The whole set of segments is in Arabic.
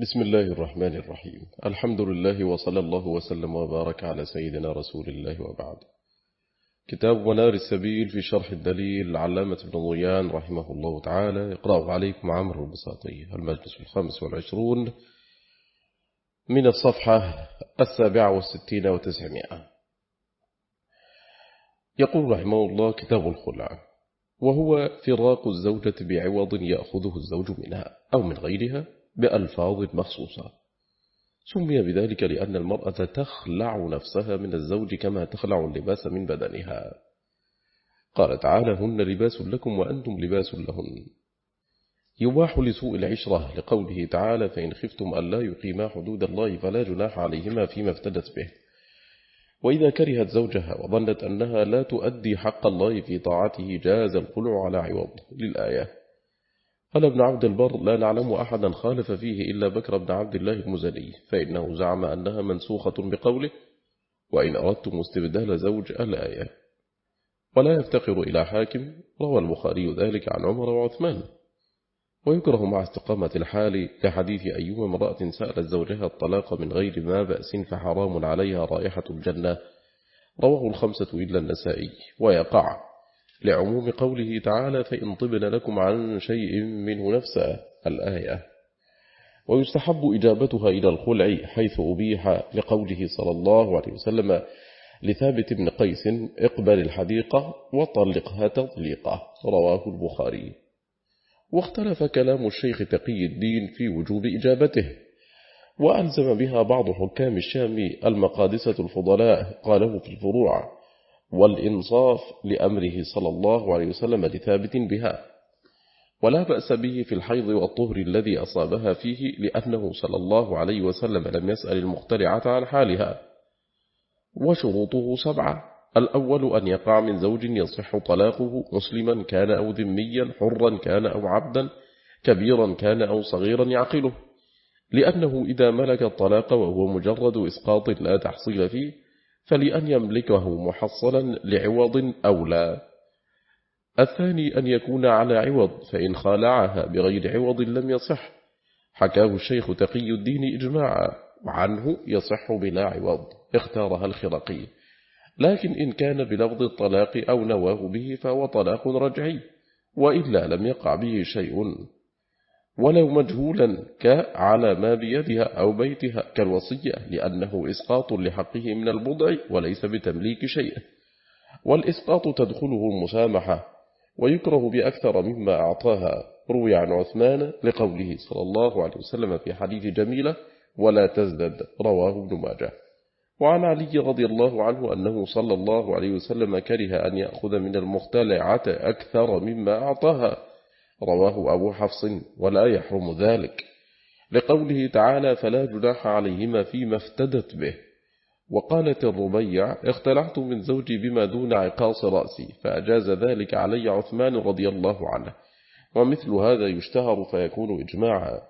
بسم الله الرحمن الرحيم الحمد لله وصلى الله وسلم وبارك على سيدنا رسول الله وبعد كتاب منار السبيل في شرح الدليل علامة ابن ضيان رحمه الله تعالى يقرأ عليكم عمر البساطي المجلس الخامس والعشرون من الصفحة السابعة والستين وتسعمائة يقول رحمه الله كتاب الخلع وهو فراق الزوجة بعوض يأخذه الزوج منها أو من غيرها بألفاظ مخصوصة. سمي بذلك لأن المرأة تخلع نفسها من الزوج كما تخلع اللباس من بدنها. قال تعالى هن لباس لكم وأنتم لباس لهن. يباح لسوء العشرة لقوله تعالى فإن خفتم أن لا يقيما حدود الله فلا جناح عليهما فيما افتدت به. وإذا كرهت زوجها وظنت أنها لا تؤدي حق الله في طاعته جاز الخلع على عوض. للآية قال ابن عبد البر لا نعلم أحدا خالف فيه إلا بكر بن عبد الله المزني فإنه زعم أنها منسوخة بقوله وإن أردتم استبدال زوج الآية ولا يفتقر إلى حاكم روى البخاري ذلك عن عمر وعثمان. ويكره مع استقامة الحال كحديث أيما امرأة سألت زوجها الطلاق من غير ما بأس فحرام عليها رائحة الجنة. رواه الخمسة إلا النسائي ويقع. لعموم قوله تعالى فإن طبن لكم عن شيء منه نفسه الآية. ويستحب إجابتها إلى الخلع حيث أبيح لقوله صلى الله عليه وسلم لثابت بن قيس اقبل الحديقة وطلقها تطليقة. رواه البخاري. واختلف كلام الشيخ تقي الدين في وجوب إجابته. وألزم بها بعض حكام الشام المقادسة الفضلاء قاله في الفروع والإنصاف لأمره صلى الله عليه وسلم لثابت بها. ولا بأس به في الحيض والطهر الذي أصابها فيه لأنه صلى الله عليه وسلم لم يسأل المخترعة عن حالها. وشروطه سبعة. الأول أن يقع من زوج يصح طلاقه مسلما كان أو ذميا حرا كان أو عبدا كبيرا كان أو صغيرا يعقله. لأنه إذا ملك الطلاق وهو مجرد إسقاط لا تحصيل فيه فلأن يملكه محصلا لعوض أو لا الثاني أن يكون على عوض فإن خالعها بغير عوض لم يصح. حكاه الشيخ تقي الدين إجماعا وعنه يصح بلا عوض اختارها الخرقي. لكن إن كان بلفظ الطلاق أو نواه به فهو طلاق رجعي وإلا لم يقع به شيء. ولو مجهولا كعلى ما بيدها أو بيتها كالوصية لأنه إسقاط لحقه من البضع وليس بتمليك شيء والإسقاط تدخله المسامحة ويكره بأكثر مما أعطاها. روي عن عثمان لقوله صلى الله عليه وسلم في حديث جميلة ولا تزدد رواه ابن ماجه. وعن علي رضي الله عنه أنه صلى الله عليه وسلم كره أن يأخذ من المختلعة أكثر مما أعطاها. رواه أبو حفص ولا يحرم ذلك. لقوله تعالى فلا جناح عليهما فيما افتدت به. وقالت الربيع اختلعت من زوجي بما دون عقاص رأسي فأجاز ذلك علي عثمان رضي الله عنه. ومثل هذا يشتهر فيكون إجماعا.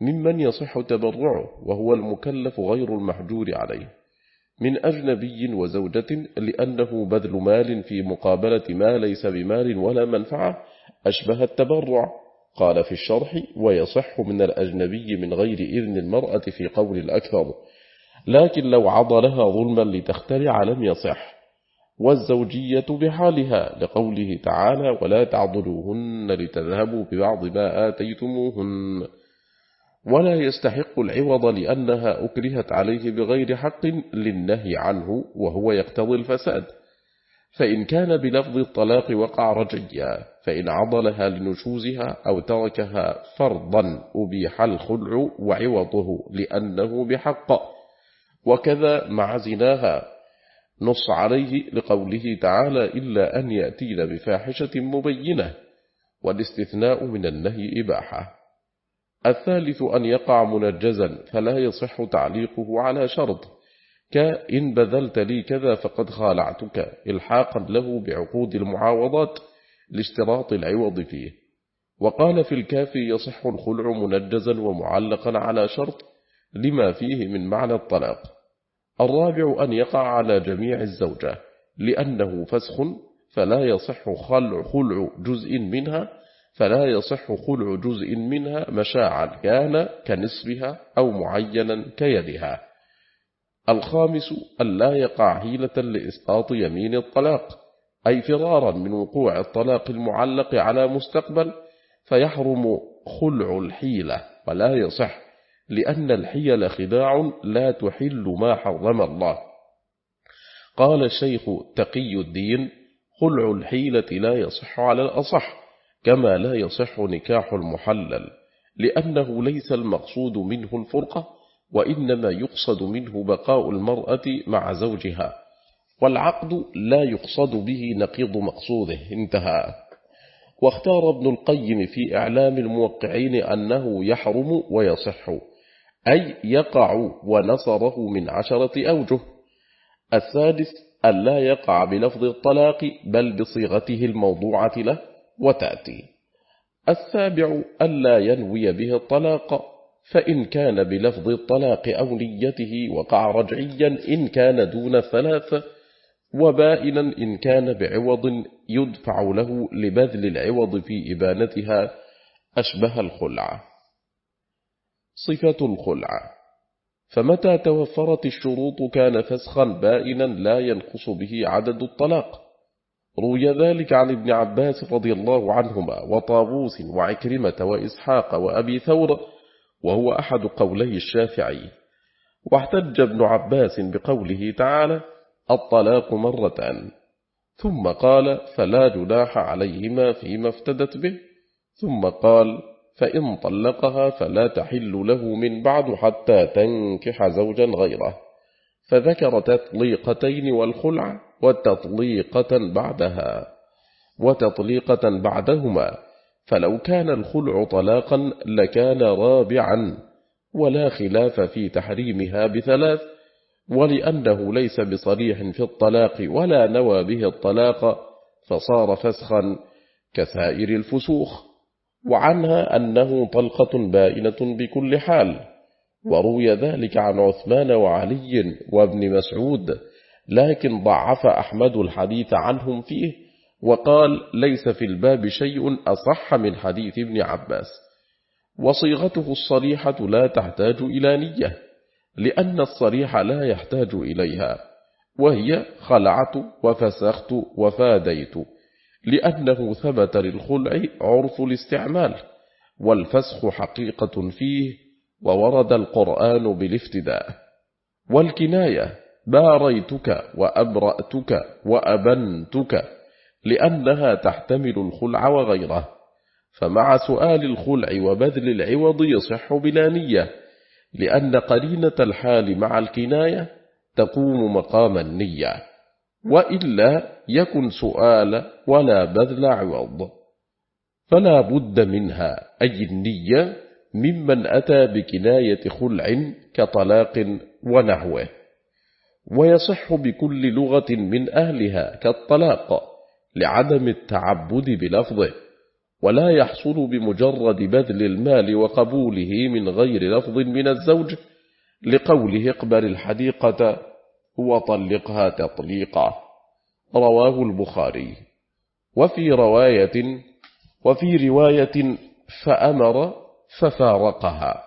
ممن يصح تبرعه وهو المكلف غير المحجور عليه. من أجنبي وزوجة لأنه بذل مال في مقابلة ما ليس بمال ولا منفعة أشبه التبرع. قال في الشرح ويصح من الأجنبي من غير إذن المرأة في قول الأكثر. لكن لو عضلها ظلما لتخترع لم يصح. والزوجية بحالها لقوله تعالى ولا تعضلوهن لتذهبوا ببعض ما آتيتموهن. ولا يستحق العوض لأنها أكرهت عليه بغير حق للنهي عنه وهو يقتضي الفساد. فإن كان بلفظ الطلاق وقع رجيا فإن عضلها لنشوزها أو تركها فرضا أبيح الخلع وعوضه لأنه بحق. وكذا مع زناها. نص عليه لقوله تعالى إلا أن يأتين بفاحشة مبينة والاستثناء من النهي إباحة. الثالث أن يقع منجزا فلا يصح تعليقه على شرط. كإن بذلت لي كذا فقد خالعتك إلحاقا له بعقود المعاوضات لاشتراط العوض فيه. وقال في الكافي يصح الخلع منجزا ومعلقا على شرط لما فيه من معنى الطلاق. الرابع أن يقع على جميع الزوجة لأنه فسخ فلا يصح خلع, خلع جزء منها فلا يصح خلع جزء منها مشاعا كان كنصفها أو معينا كيدها. الخامس أن لا يقع حيلة لإسقاط يمين الطلاق أي فرارا من وقوع الطلاق المعلق على مستقبل فيحرم خلع الحيلة ولا يصح لأن الحيل خداع لا تحل ما حرم الله. قال الشيخ تقي الدين خلع الحيلة لا يصح على الأصح كما لا يصح نكاح المحلل لأنه ليس المقصود منه الفرقة. وإنما يقصد منه بقاء المرأة مع زوجها والعقد لا يقصد به نقيض مقصوده. انتهى. واختار ابن القيم في إعلام الموقعين أنه يحرم ويصح أي يقع ونصره من عشرة أوجه. السادس أن لا يقع بلفظ الطلاق بل بصيغته الموضوعة له وتأتي. السابع ألا ينوي به الطلاق فإن كان بلفظ الطلاق أو نيته وقع رجعيا إن كان دون ثلاثة وبائنا إن كان بعوض يدفع له لبذل العوض في إبانتها أشبه الخلع صفة الخلع فمتى توفرت الشروط كان فسخا بائنا لا ينقص به عدد الطلاق. روي ذلك عن ابن عباس رضي الله عنهما وطاووس وعكرمة وإسحاق وأبي ثور وهو أحد قولي الشافعي. واحتج ابن عباس بقوله تعالى الطلاق مرتان. ثم قال فلا جناح عليهما فيما افتدت به. ثم قال فإن طلقها فلا تحل له من بعد حتى تنكح زوجا غيره. فذكر تطليقتين والخلع وتطليقة بعدها وتطليقة بعدهما. فلو كان الخلع طلاقا لكان رابعا ولا خلاف في تحريمها بثلاث ولأنه ليس بصريح في الطلاق ولا نوى به الطلاق فصار فسخا كسائر الفسوخ. وعنها أنه طلقة بائنة بكل حال وروي ذلك عن عثمان وعلي وابن مسعود لكن ضعف أحمد الحديث عنهم فيه وقال ليس في الباب شيء أصح من حديث ابن عباس. وصيغته الصريحة لا تحتاج إلى نية لأن الصريح لا يحتاج إليها وهي خلعت وفسخت وفاديت لأنه ثبت للخلع عرف الاستعمال والفسخ حقيقة فيه وورد القرآن بالافتداء. والكناية باريتك وأبرأتك وأبنتك. لأنها تحتمل الخلع وغيره فمع سؤال الخلع وبذل العوض يصح بلا نية لأن قرينة الحال مع الكناية تقوم مقام النية. وإلا يكن سؤال ولا بذل عوض. فلا بد منها أي النية ممن أتى بكناية خلع كطلاق ونحوه. ويصح بكل لغة من أهلها كالطلاق. لعدم التعبد بلفظه ولا يحصل بمجرد بذل المال وقبوله من غير لفظ من الزوج لقوله اقبل الحديقة وطلقها تطليقا. رواه البخاري. وفي رواية وفي رواية فأمر ففارقها.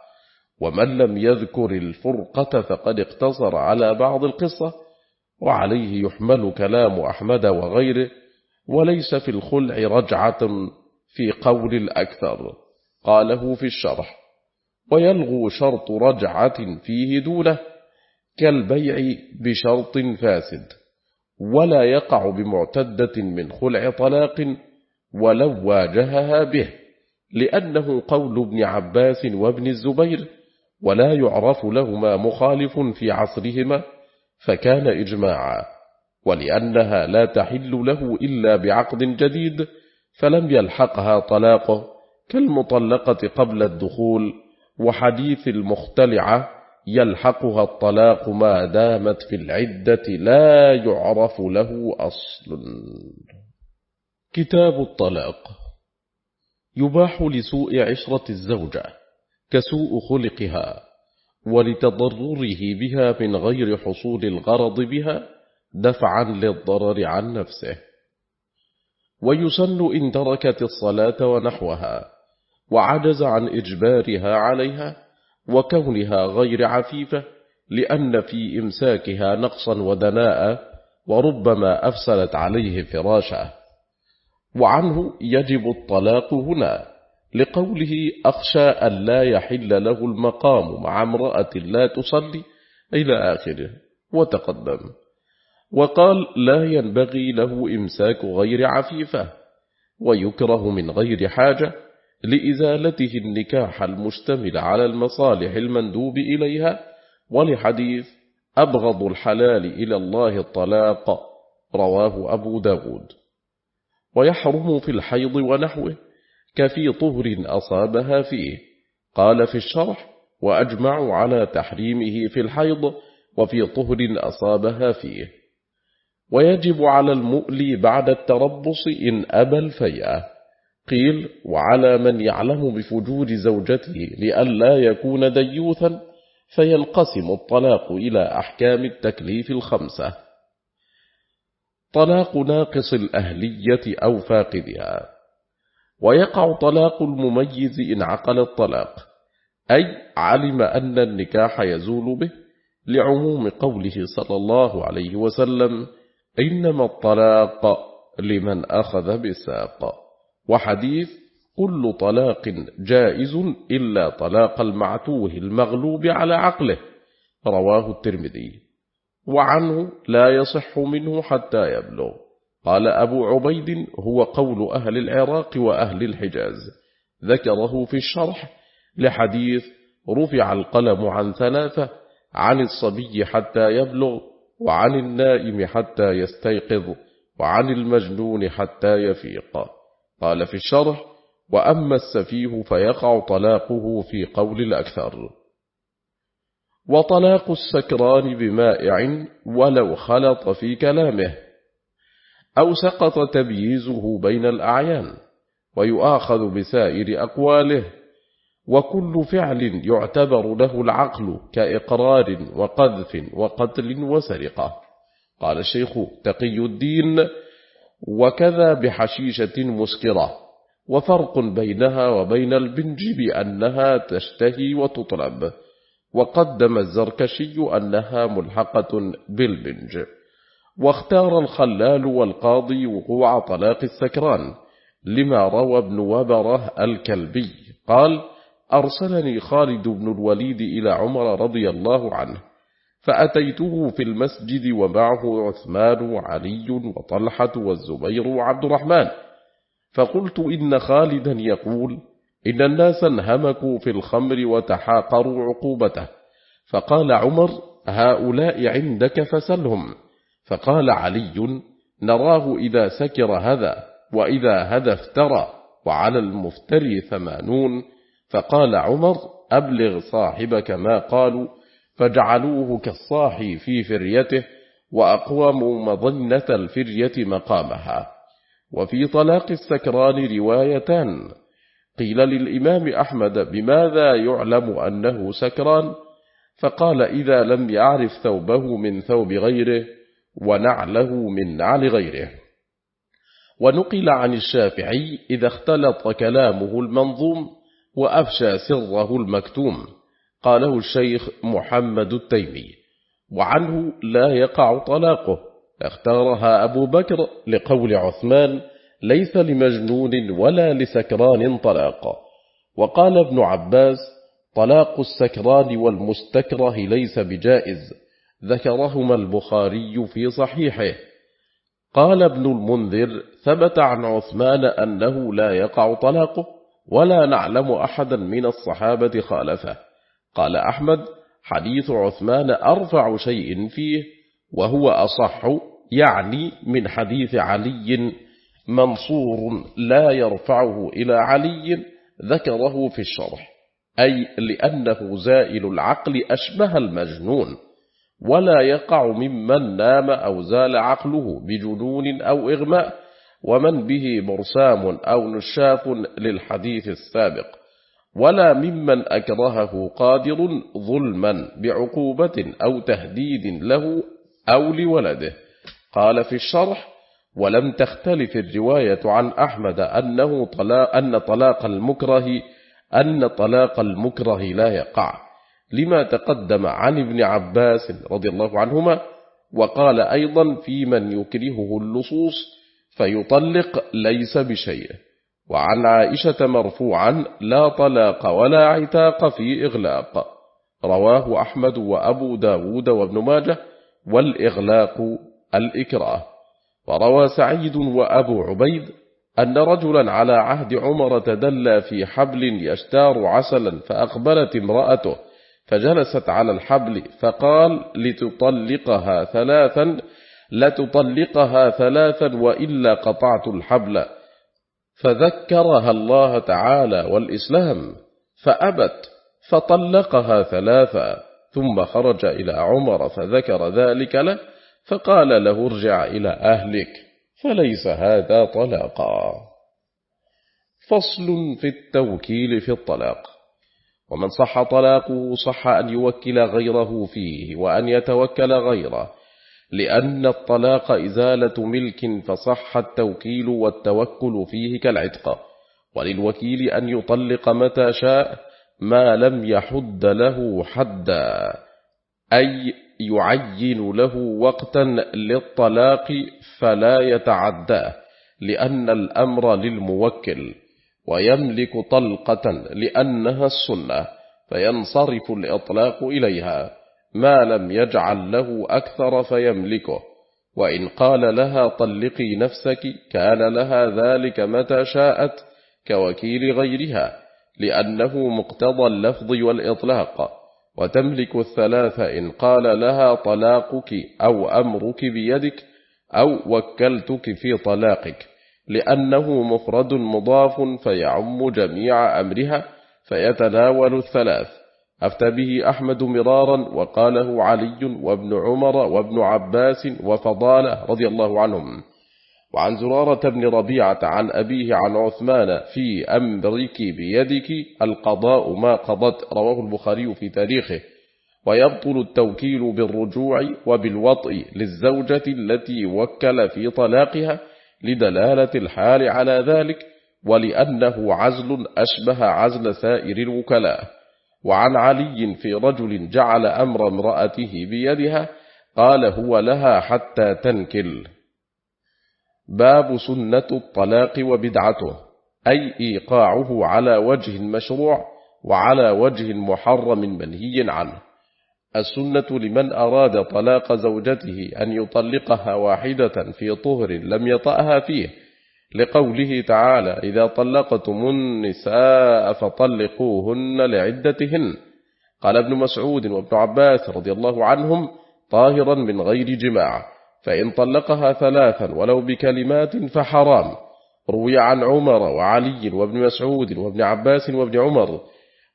ومن لم يذكر الفرقة فقد اقتصر على بعض القصة وعليه يحمل كلام أحمد وغيره. وليس في الخلع رجعة في قول الأكثر. قاله في الشرح ويلغو شرط رجعة فيه دونه كالبيع بشرط فاسد ولا يقع بمعتدة من خلع طلاق ولو واجهها به لأنه قول ابن عباس وابن الزبير ولا يعرف لهما مخالف في عصرهما فكان إجماعا. ولأنها لا تحل له إلا بعقد جديد فلم يلحقها طلاقه كالمطلقة قبل الدخول وحديث المختلعة يلحقها الطلاق ما دامت في العدة لا يعرف له أصل. كتاب الطلاق يباح لسوء عشرة الزوجة كسوء خلقها ولتضرره بها من غير حصول الغرض بها دفعا للضرر عن نفسه. ويسن إن تركت الصلاة ونحوها وعجز عن إجبارها عليها وكونها غير عفيفة لأن في إمساكها نقصا ودناء وربما أفسلت عليه فراشه. وعنه يجب الطلاق هنا لقوله أخشى أن لا يحل له المقام مع امرأة لا تصلي إلى آخره. وتقدم. وقال لا ينبغي له إمساك غير عفيفة ويكره من غير حاجة لإزالته النكاح المشتمل على المصالح المندوب إليها ولحديث أبغض الحلال إلى الله الطلاق رواه أبو داود. ويحرم في الحيض ونحوه كفي طهر أصابها فيه. قال في الشرح وأجمع على تحريمه في الحيض وفي طهر أصابها فيه. ويجب على المؤلي بعد التربص إن أبى الفيئة. قيل وعلى من يعلم بفجور زوجته لئلا يكون ديوثا فينقسم الطلاق إلى أحكام التكليف الخمسة. طلاق ناقص الأهلية أو فاقدها. ويقع طلاق المميز إن عقل الطلاق أي علم أن النكاح يزول به لعموم قوله صلى الله عليه وسلم إنما الطلاق لمن أخذ بالساق وحديث كل طلاق جائز إلا طلاق المعتوه المغلوب على عقله. رواه الترمذي. وعنه لا يصح منه حتى يبلغ. قال أبو عبيد هو قول أهل العراق وأهل الحجاز. ذكره في الشرح لحديث رفع القلم عن ثلاثة عن الصبي حتى يبلغ وعن النائم حتى يستيقظ وعن المجنون حتى يفيق. قال في الشرح وأما السفيه فيقع طلاقه في قول الأكثر. وطلاق السكران بمائع ولو خلط في كلامه أو سقط تبييزه بين الأعيان ويؤاخذ بسائر أقواله. وكل فعل يعتبر له العقل كإقرار وقذف وقتل وسرقة. قال الشيخ تقي الدين وكذا بحشيشة مسكرة. وفرق بينها وبين البنج بأنها تشتهي وتطلب. وقدم الزركشي أنها ملحقة بالبنج. واختار الخلال والقاضي وقوع طلاق السكران. لما روى ابن وبرة الكلبي قال أرسلني خالد بن الوليد إلى عمر رضي الله عنه فأتيته في المسجد ومعه عثمان وعلي وطلحة والزبير وعبد الرحمن. فقلت إن خالدا يقول إن الناس انهمكوا في الخمر وتحاقروا عقوبته. فقال عمر هؤلاء عندك فسلهم. فقال علي نراه إذا سكر هذا وإذا هذا افترى وعلى المفتري ثمانون فقال عمر أبلغ صاحبك ما قالوا فجعلوه كالصاحي في فريته وأقوموا مظنة الفرية مقامها. وفي طلاق السكران روايتان. قيل للإمام أحمد بماذا يعلم أنه سكران؟ فقال إذا لم يعرف ثوبه من ثوب غيره ونعله من نعل غيره. ونقل عن الشافعي إذا اختلط كلامه المنظوم وأفشى سره المكتوم. قاله الشيخ محمد التيمي. وعنه لا يقع طلاقه. اختارها أبو بكر لقول عثمان ليس لمجنون ولا لسكران طلاق. وقال ابن عباس طلاق السكران والمستكره ليس بجائز. ذكرهما البخاري في صحيحه. قال ابن المنذر ثبت عن عثمان أنه لا يقع طلاقه. ولا نعلم أحدا من الصحابة خالفه. قال أحمد حديث عثمان أرفع شيء فيه وهو أصح يعني من حديث علي منصور لا يرفعه إلى علي ذكره في الشرح أي لأنه زائل العقل أشبه المجنون ولا يقع ممن نام أو زال عقله بجنون أو إغماء ومن به برسام أو نشاف للحديث السابق ولا ممن أكرهه قادر ظلما بعقوبة أو تهديد له أو لولده. قال في الشرح ولم تختلف الرواية عن أحمد أنه طلاق أن طلاق المكره أن طلاق المكره لا يقع لما تقدم عن ابن عباس رضي الله عنهما وقال أيضا في من يكرهه اللصوص فيطلق ليس بشيء. وعن عائشة مرفوعا لا طلاق ولا عتاق في إغلاق. رواه أحمد وأبو داود وابن ماجه والإغلاق الإكراه. وروى سعيد وأبو عبيد أن رجلا على عهد عمر تدلى في حبل يشتار عسلا فأقبلت امرأته فجلست على الحبل فقال لتطلقها ثلاثا لتطلقها ثلاثا وإلا قطعت الحبل. فذكرها الله تعالى والإسلام فأبت فطلقها ثلاثا ثم خرج إلى عمر فذكر ذلك له فقال له ارجع إلى أهلك فليس هذا طلاقا. فصل في التوكيل في الطلاق. ومن صح طلاقه صح أن يوكل غيره فيه وأن يتوكل غيره. لأن الطلاق إزالة ملك فصح التوكيل والتوكل فيه كالعتق. وللوكيل أن يطلق متى شاء ما لم يحد له حدا أي يعين له وقتا للطلاق فلا يتعداه لأن الأمر للموكل ويملك طلقة لأنها السنة فينصرف الإطلاق إليها. ما لم يجعل له أكثر فيملكه. وإن قال لها طلقي نفسك كان لها ذلك متى شاءت كوكيل غيرها لأنه مقتضى اللفظ والإطلاق. وتملك الثلاثة إن قال لها طلاقك أو أمرك بيدك أو وكلتك في طلاقك لأنه مفرد مضاف فيعم جميع أمرها فيتناول الثلاث. أفتى به أحمد مرارا وقاله علي وابن عمر وابن عباس وفضالة رضي الله عنهم. وعن زرارة بن ربيعة عن أبيه عن عثمان في أمرك بيدك القضاء ما قضت رواه البخاري في تاريخه. ويبطل التوكيل بالرجوع وبالوطء للزوجة التي وكل في طلاقها لدلالة الحال على ذلك ولأنه عزل أشبه عزل سائر الوكلاء. وعن علي في رجل جعل أمر امرأته بيدها قال هو لها حتى تنكل. باب سنة الطلاق وبدعته أي إيقاعه على وجه مشروع وعلى وجه محرم منهي عنه. السنة لمن أراد طلاق زوجته أن يطلقها واحدة في طهر لم يطأها فيه لقوله تعالى إذا طلقتم النساء فطلقوهن لعدتهن. قال ابن مسعود وابن عباس رضي الله عنهم طاهرا من غير جماع فإن طلقها ثلاثا ولو بكلمات فحرام. روي عن عمر وعلي وابن مسعود وابن عباس وابن عمر.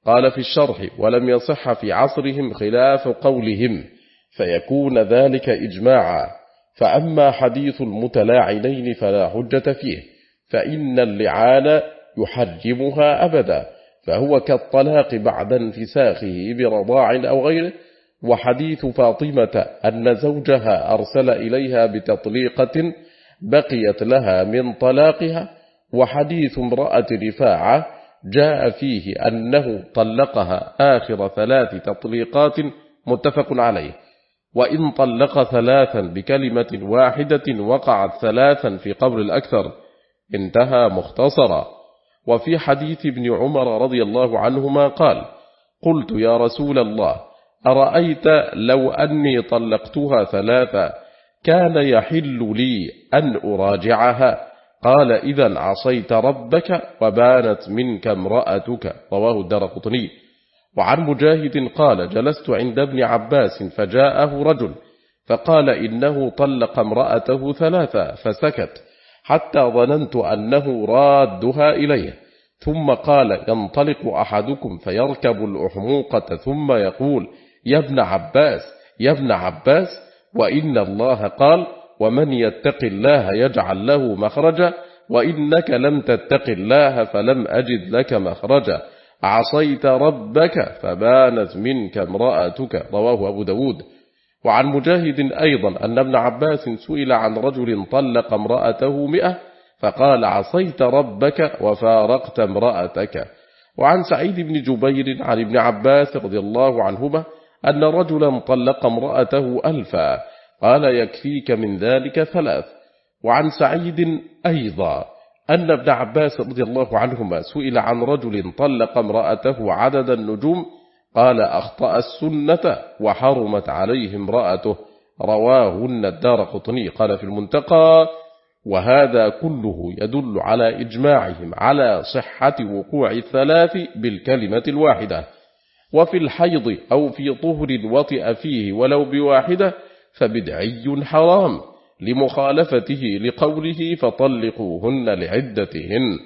قال في الشرح ولم يصح في عصرهم خلاف قولهم فيكون ذلك إجماعا. فأما حديث المتلاعنين فلا حجة فيه فإن اللعان يحجمها أبدا فهو كالطلاق بعد انفساخه برضاع أو غيره. وحديث فاطمة أن زوجها أرسل إليها بتطليقة بقيت لها من طلاقها. وحديث امرأة رفاعة جاء فيه أنه طلقها آخر ثلاث تطليقات متفق عليه. وإن طلق ثلاثا بكلمة واحدة وقعت ثلاثا في قبر الأكثر انتهى مختصرا. وفي حديث ابن عمر رضي الله عنهما قال قلت يا رسول الله أرأيت لو أني طلقتها ثلاثا كان يحل لي أن أراجعها؟ قال إذا عصيت ربك وبانت منك امرأتك. رواه الدار قطني. وعن مجاهد قال جلست عند ابن عباس فجاءه رجل فقال إنه طلق امرأته ثلاثا فسكت حتى ظننت أنه رادها إليه. ثم قال ينطلق أحدكم فيركب الأحموقة ثم يقول يا ابن عباس يا ابن عباس وإن الله قال ومن يتق الله يجعل له مخرجا وإنك لم تتق الله فلم أجد لك مخرجا. عصيت ربك فبانت منك امرأتك. رواه أبو داود. وعن مجاهد أيضا أن ابن عباس سئل عن رجل طلق امرأته مئة فقال عصيت ربك وفارقت امرأتك. وعن سعيد بن جبير عن ابن عباس رضي الله عنهما أن رجلا طلق امرأته ألفا. قال يكفيك من ذلك ثلاث. وعن سعيد أيضا أن ابن عباس رضي الله عنهما سئل عن رجل طلق امرأته عدد النجوم قال أخطأ السنة وحرمت عليه امرأته رواهن الدار قطني قال في المنتقى وهذا كله يدل على إجماعهم على صحة وقوع الثلاث بالكلمة الواحدة. وفي الحيض أو في طهر وطئ فيه ولو بواحدة فبدعي حرام. لمخالفته لقوله فطلقوهن لعدتهن.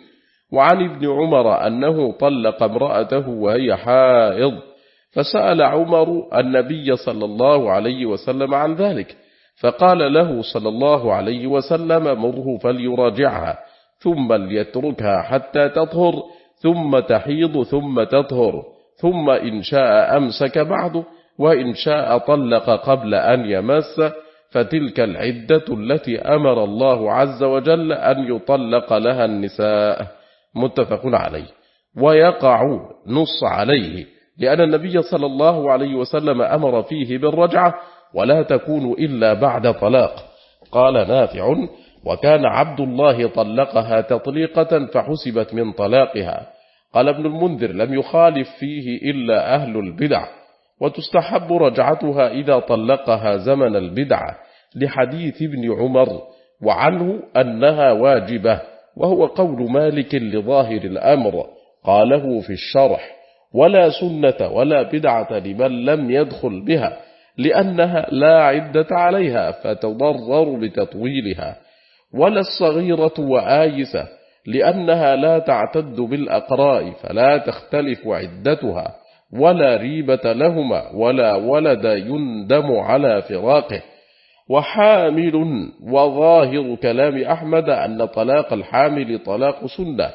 وعن ابن عمر أنه طلق امرأته وهي حائض فسأل عمر النبي صلى الله عليه وسلم عن ذلك فقال له صلى الله عليه وسلم مره فليراجعها ثم ليتركها حتى تطهر ثم تحيض ثم تطهر ثم إن شاء أمسك بعد وإن شاء طلق قبل أن يمس فتلك العدة التي أمر الله عز وجل أن يطلق لها النساء. متفق عليه. ويقع نص عليه لأن النبي صلى الله عليه وسلم أمر فيه بالرجعة ولا تكون إلا بعد طلاق. قال نافع وكان عبد الله طلقها تطليقة فحسبت من طلاقها. قال ابن المنذر لم يخالف فيه إلا أهل البدع. وتستحب رجعتها إذا طلقها زمن البدعة لحديث ابن عمر وعنه أنها واجبة وهو قول مالك لظاهر الأمر قاله في الشرح ولا سنة ولا بدعة لمن لم يدخل بها لأنها لا عدة عليها فتضرر بتطويلها ولا الصغيرة وآيسة لأنها لا تعتد بالأقراء فلا تختلف عدتها ولا ريبة لهما ولا ولد يندم على فراقه. وحامل وظاهر كلام أحمد أن طلاق الحامل طلاق سنة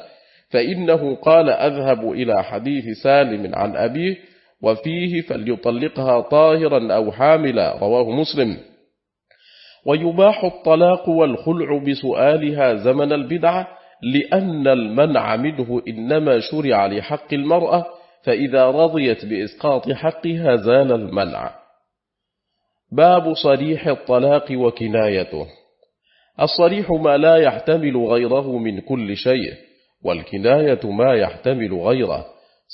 فإنه قال أذهب إلى حديث سالم عن أبيه وفيه فليطلقها طاهرا أو حاملا رواه مسلم. ويباح الطلاق والخلع بسؤالها زمن البدعة لأن المنع منه إنما شرع لحق المرأة فإذا رضيت بإسقاط حقها زال المنع. باب صريح الطلاق وكنايته. الصريح ما لا يحتمل غيره من كل شيء والكناية ما يحتمل غيره.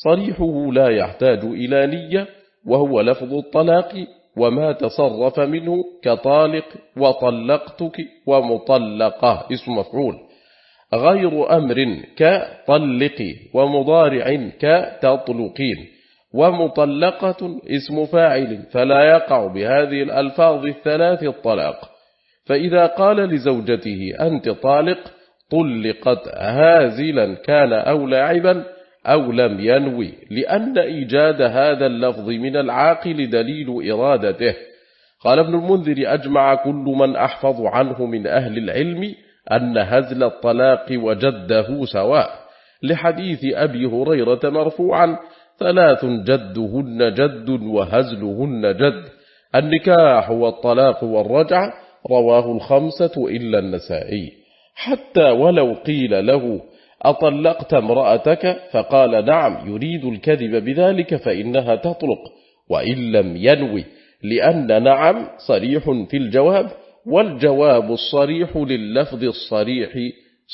صريحه لا يحتاج إلى نية وهو لفظ الطلاق وما تصرف منه كطالق وطلقتك ومطلقة اسم مفعول. غير أمر كطلق ومضارع كتطلقين ومطلقة اسم فاعل فلا يقع بهذه الألفاظ الثلاث الطلاق. فإذا قال لزوجته أنت طالق طلقت هازلا كان أو لاعبا أو لم ينوي لأن إيجاد هذا اللفظ من العاقل دليل إرادته. قال ابن المنذر أجمع كل من أحفظ عنه من أهل العلم أن هزل الطلاق وجده سواء. لحديث أبي هريرة مرفوعا ثلاث جدهن جد وهزلهن جد. النكاح والطلاق والرجع رواه الخمسة إلا النسائي. حتى ولو قيل له أطلقت امرأتك؟ فقال نعم يريد الكذب بذلك فإنها تطلق وإن لم ينوي لأن نعم صريح في الجواب. والجواب الصريح لللفظ الصريح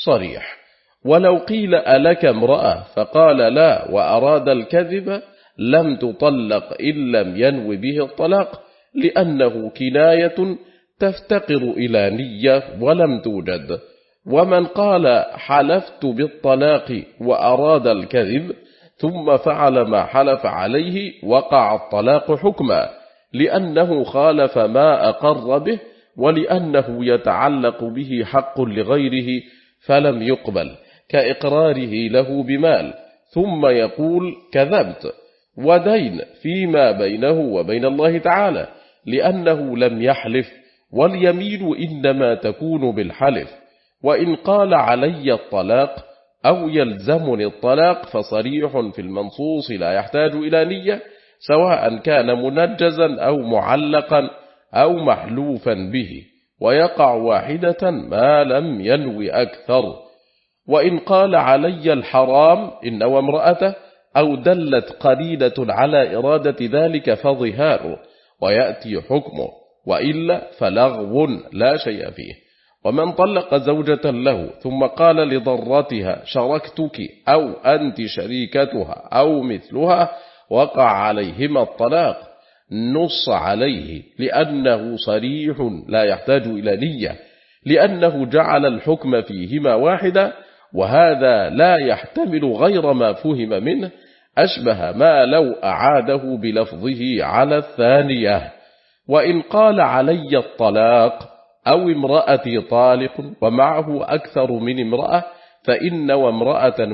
صريح. ولو قيل ألك امرأة فقال لا وأراد الكذب لم تطلق إن لم ينوي به الطلاق لأنه كناية تفتقر إلى نية ولم توجد. ومن قال حلفت بالطلاق وأراد الكذب ثم فعل ما حلف عليه وقع الطلاق حكما لأنه خالف ما أقر به ولأنه يتعلق به حق لغيره فلم يقبل كإقراره له بمال ثم يقول كذبت ودين فيما بينه وبين الله تعالى لأنه لم يحلف واليمين إنما تكون بالحلف وإن قال علي الطلاق أو يلزمني الطلاق فصريح في المنصوص لا يحتاج إلى نية سواء كان منجزا أو معلقا. أو محلوفا به ويقع واحدة ما لم ينوي أكثر. وإن قال علي الحرام إن وامرأته أو دلت قليلة على إرادة ذلك فظهار ويأتي حكمه وإلا فلغو لا شيء فيه. ومن طلق زوجة له ثم قال لضرتها شركتك أو أنت شريكتها أو مثلها وقع عليهما الطلاق. نص عليه لأنه صريح لا يحتاج إلى نية لأنه جعل الحكم فيهما واحدا وهذا لا يحتمل غير ما فهم منه أشبه ما لو أعاده بلفظه على الثانية. وإن قال علي الطلاق أو امرأتي طالق ومعه أكثر من امرأة فإن وامرأة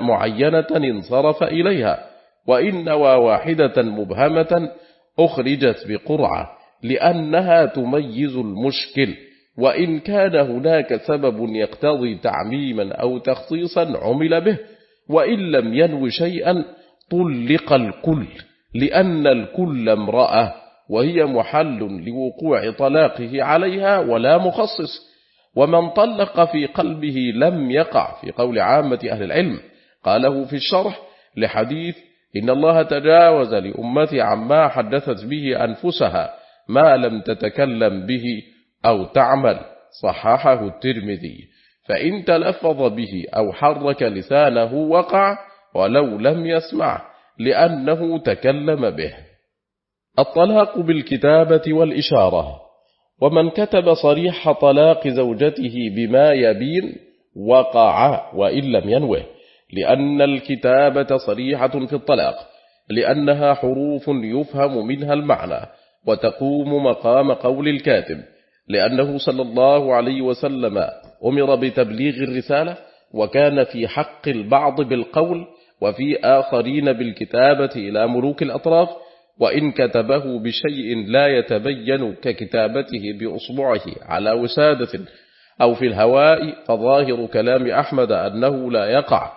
معينة انصرف إليها وإن واحدة مبهمة أخرجت بقرعة لأنها تميز المشكل وإن كان هناك سبب يقتضي تعميما أو تخصيصا عمل به وإن لم ينو شيئا طلق الكل لأن الكل امرأة وهي محل لوقوع طلاقه عليها ولا مخصص. ومن طلق في قلبه لم يقع في قول عامة أهل العلم. قاله في الشرح لحديث إن الله تجاوز لأمتي عما حدثت به أنفسها ما لم تتكلم به أو تعمل. صححه الترمذي. فإن تلفظ به أو حرك لسانه وقع ولو لم يسمع لأنه تكلم به. الطلاق بالكتابة والإشارة. ومن كتب صريح طلاق زوجته بما يبين وقع وإن لم ينوه. لأن الكتابة صريحة في الطلاق لأنها حروف يفهم منها المعنى وتقوم مقام قول الكاتب لأنه صلى الله عليه وسلم أمر بتبليغ الرسالة وكان في حق البعض بالقول وفي آخرين بالكتابة إلى ملوك الأطراف وإن كتبه بشيء لا يتبين ككتابته بأصبعه على وسادة أو في الهواء فظاهر كلام أحمد أنه لا يقع.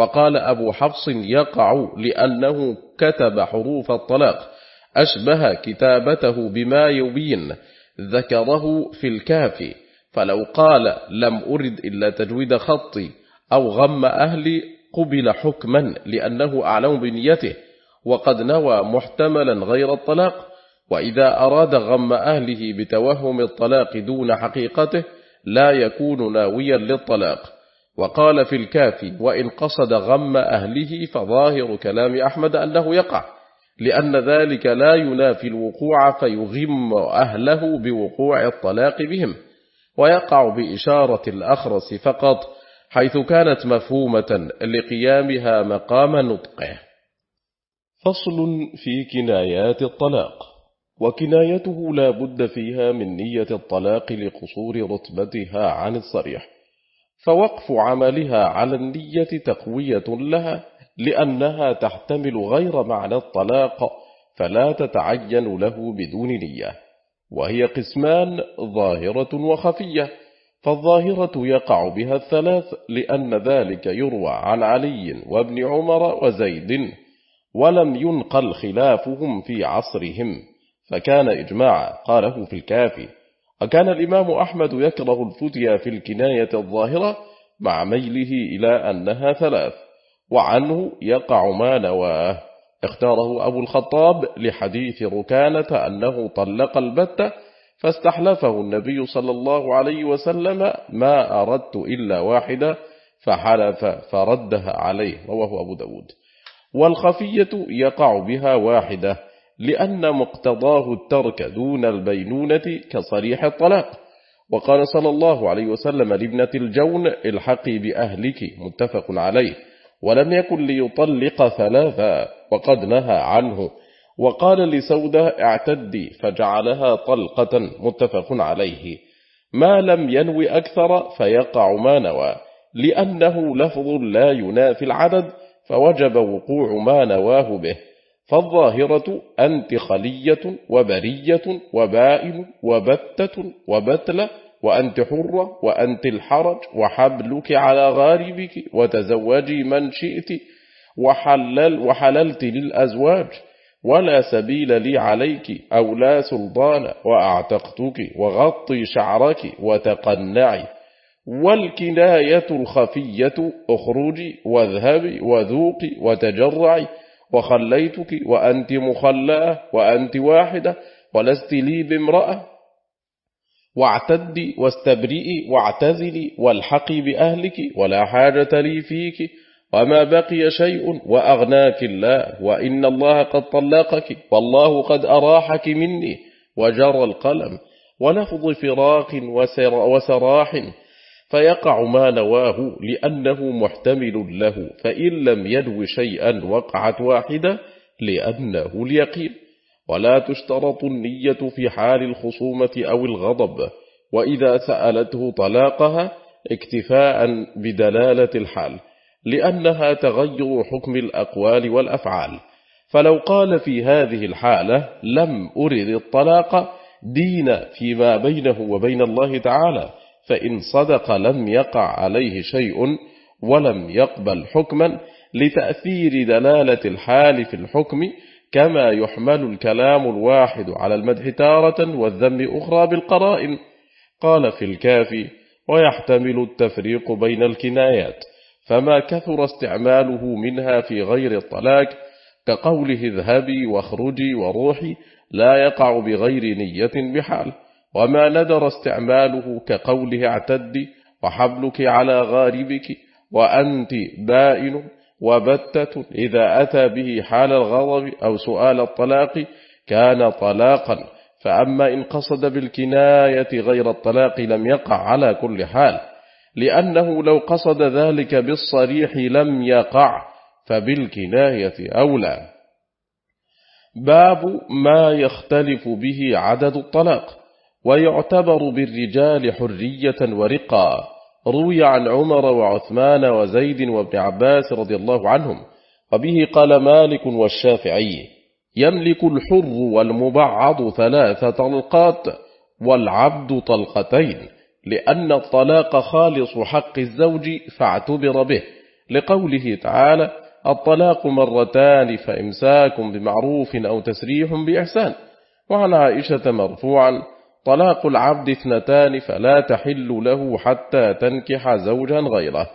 وقال أبو حفص يقع لأنه كتب حروف الطلاق أشبه كتابته بما يبين ذكره في الكافي فلو قال لم أرد إلا تجويد خطي أو غم أهلي قبل حكما لأنه أعلم بنيته وقد نوى محتملا غير الطلاق وإذا أراد غم أهله بتوهم الطلاق دون حقيقته لا يكون ناويا للطلاق. وقال في الكافي وإن قصد غم أهله فظاهر كلام أحمد أنه يقع لأن ذلك لا ينافي الوقوع فيغم أهله بوقوع الطلاق بهم ويقع بإشارة الأخرس فقط حيث كانت مفهومة لقيامها مقام نطقه. فصل في كنايات الطلاق وكنايته لا بد فيها من نية الطلاق لقصور رتبتها عن الصريح. فوقف عملها على النية تقوية لها لأنها تحتمل غير معنى الطلاق فلا تتعين له بدون نية. وهي قسمان ظاهرة وخفية فالظاهرة يقع بها الثلاث لأن ذلك يروى عن علي وابن عمر وزيد ولم ينقل خلافهم في عصرهم فكان إجماعا قاله في الكافي. وكان الإمام أحمد يكره الفتيا في الكناية الظاهرة مع ميله إلى أنها ثلاث وعنه يقع ما نواه. اختاره أبو الخطاب لحديث ركانة أنه طلق البتة فاستحلفه النبي صلى الله عليه وسلم ما أردت إلا واحدة فحلف فردها عليه. رواه أبو داود. والخفية يقع بها واحدة لأن مقتضاه الترك دون البينونة كصريح الطلاق. وقال صلى الله عليه وسلم لابنة الجون الحقي بأهلك متفق عليه ولم يكن ليطلق ثلاثا وقد نهى عنه. وقال لسودة اعتدي فجعلها طلقة متفق عليه. ما لم ينوي أكثر فيقع ما نوى. لأنه لفظ لا ينافي العدد فوجب وقوع ما نواه به. فالظاهرة أنت خلية وبرية وبائن وبتة وبتلة وأنت حرة وأنت الحرج وحبلك على غاربك وتزوجي من شئت وحلل وحللت للأزواج ولا سبيل لي عليك أو لا سلطان وأعتقتك وغطي شعرك وتقنعي والكناية الخفية اخرجي واذهبي وذوقي وتجرعي وخليتك وأنت مخلاه وأنت واحدة ولست لي بامرأة. واعتدي واستبرئي واعتزلي والحقي بأهلك ولا حاجة لي فيك. وما بقي شيء وأغناك الله وإن الله قد طلقك والله قد أراحك مني وجرى القلم ولفظ فراق وسراح فيقع ما نواه لأنه محتمل له فإن لم يدو شيئا وقعت واحدة لأنه اليقين. ولا تشترط النية في حال الخصومة أو الغضب وإذا سألته طلاقها اكتفاء بدلالة الحال لأنها تغير حكم الأقوال والأفعال. فلو قال في هذه الحالة لم أرد الطلاق دين فيما بينه وبين الله تعالى. فإن صدق لم يقع عليه شيء ولم يقبل حكما لتأثير دلالة الحال في الحكم كما يحمل الكلام الواحد على المدح تارة والذم أخرى بالقرائن. قال في الكافي ويحتمل التفريق بين الكنايات فما كثر استعماله منها في غير الطلاق كقوله اذهبي واخرجي وروحي لا يقع بغير نية بحال. وما ندر استعماله كقوله اعتدي وحبلك على غاربك وأنت بائن وبتة إذا أتى به حال الغضب أو سؤال الطلاق كان طلاقا فأما إن قصد بالكناية غير الطلاق لم يقع على كل حال لأنه لو قصد ذلك بالصريح لم يقع فبالكناية أولى باب ما يختلف به عدد الطلاق ويعتبر بالرجال حرية ورقا روي عن عمر وعثمان وزيد وابن عباس رضي الله عنهم. وبه قال مالك والشافعي يملك الحر والمبعض ثلاث طلقات والعبد طلقتين لأن الطلاق خالص حق الزوج فاعتبر به. لقوله تعالى الطلاق مرتان فإمساك بمعروف أو تسريح بإحسان. وعن عائشة مرفوعا طلاق العبد اثنتان فلا تحل له حتى تنكح زوجا غيره.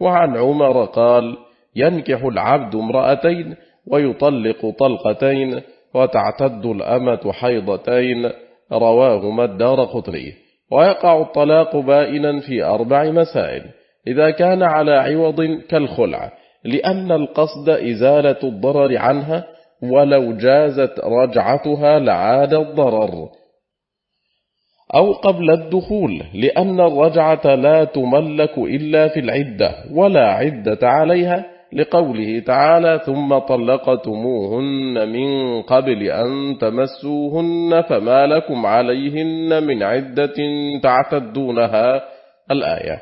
وعن عمر قال ينكح العبد امرأتين ويطلق طلقتين وتعتد الأمة حيضتين. رواهما الدار قطري ويقع الطلاق بائنا في أربع مسائل. إذا كان على عوض كالخلع لأن القصد إزالة الضرر عنها ولو جازت رجعتها لعاد الضرر. أو قبل الدخول لأن الرجعة لا تملك إلا في العدة ولا عدة عليها لقوله تعالى ثم طلقتموهن من قبل أن تمسوهن فما لكم عليهن من عدة تعتدونها الآية.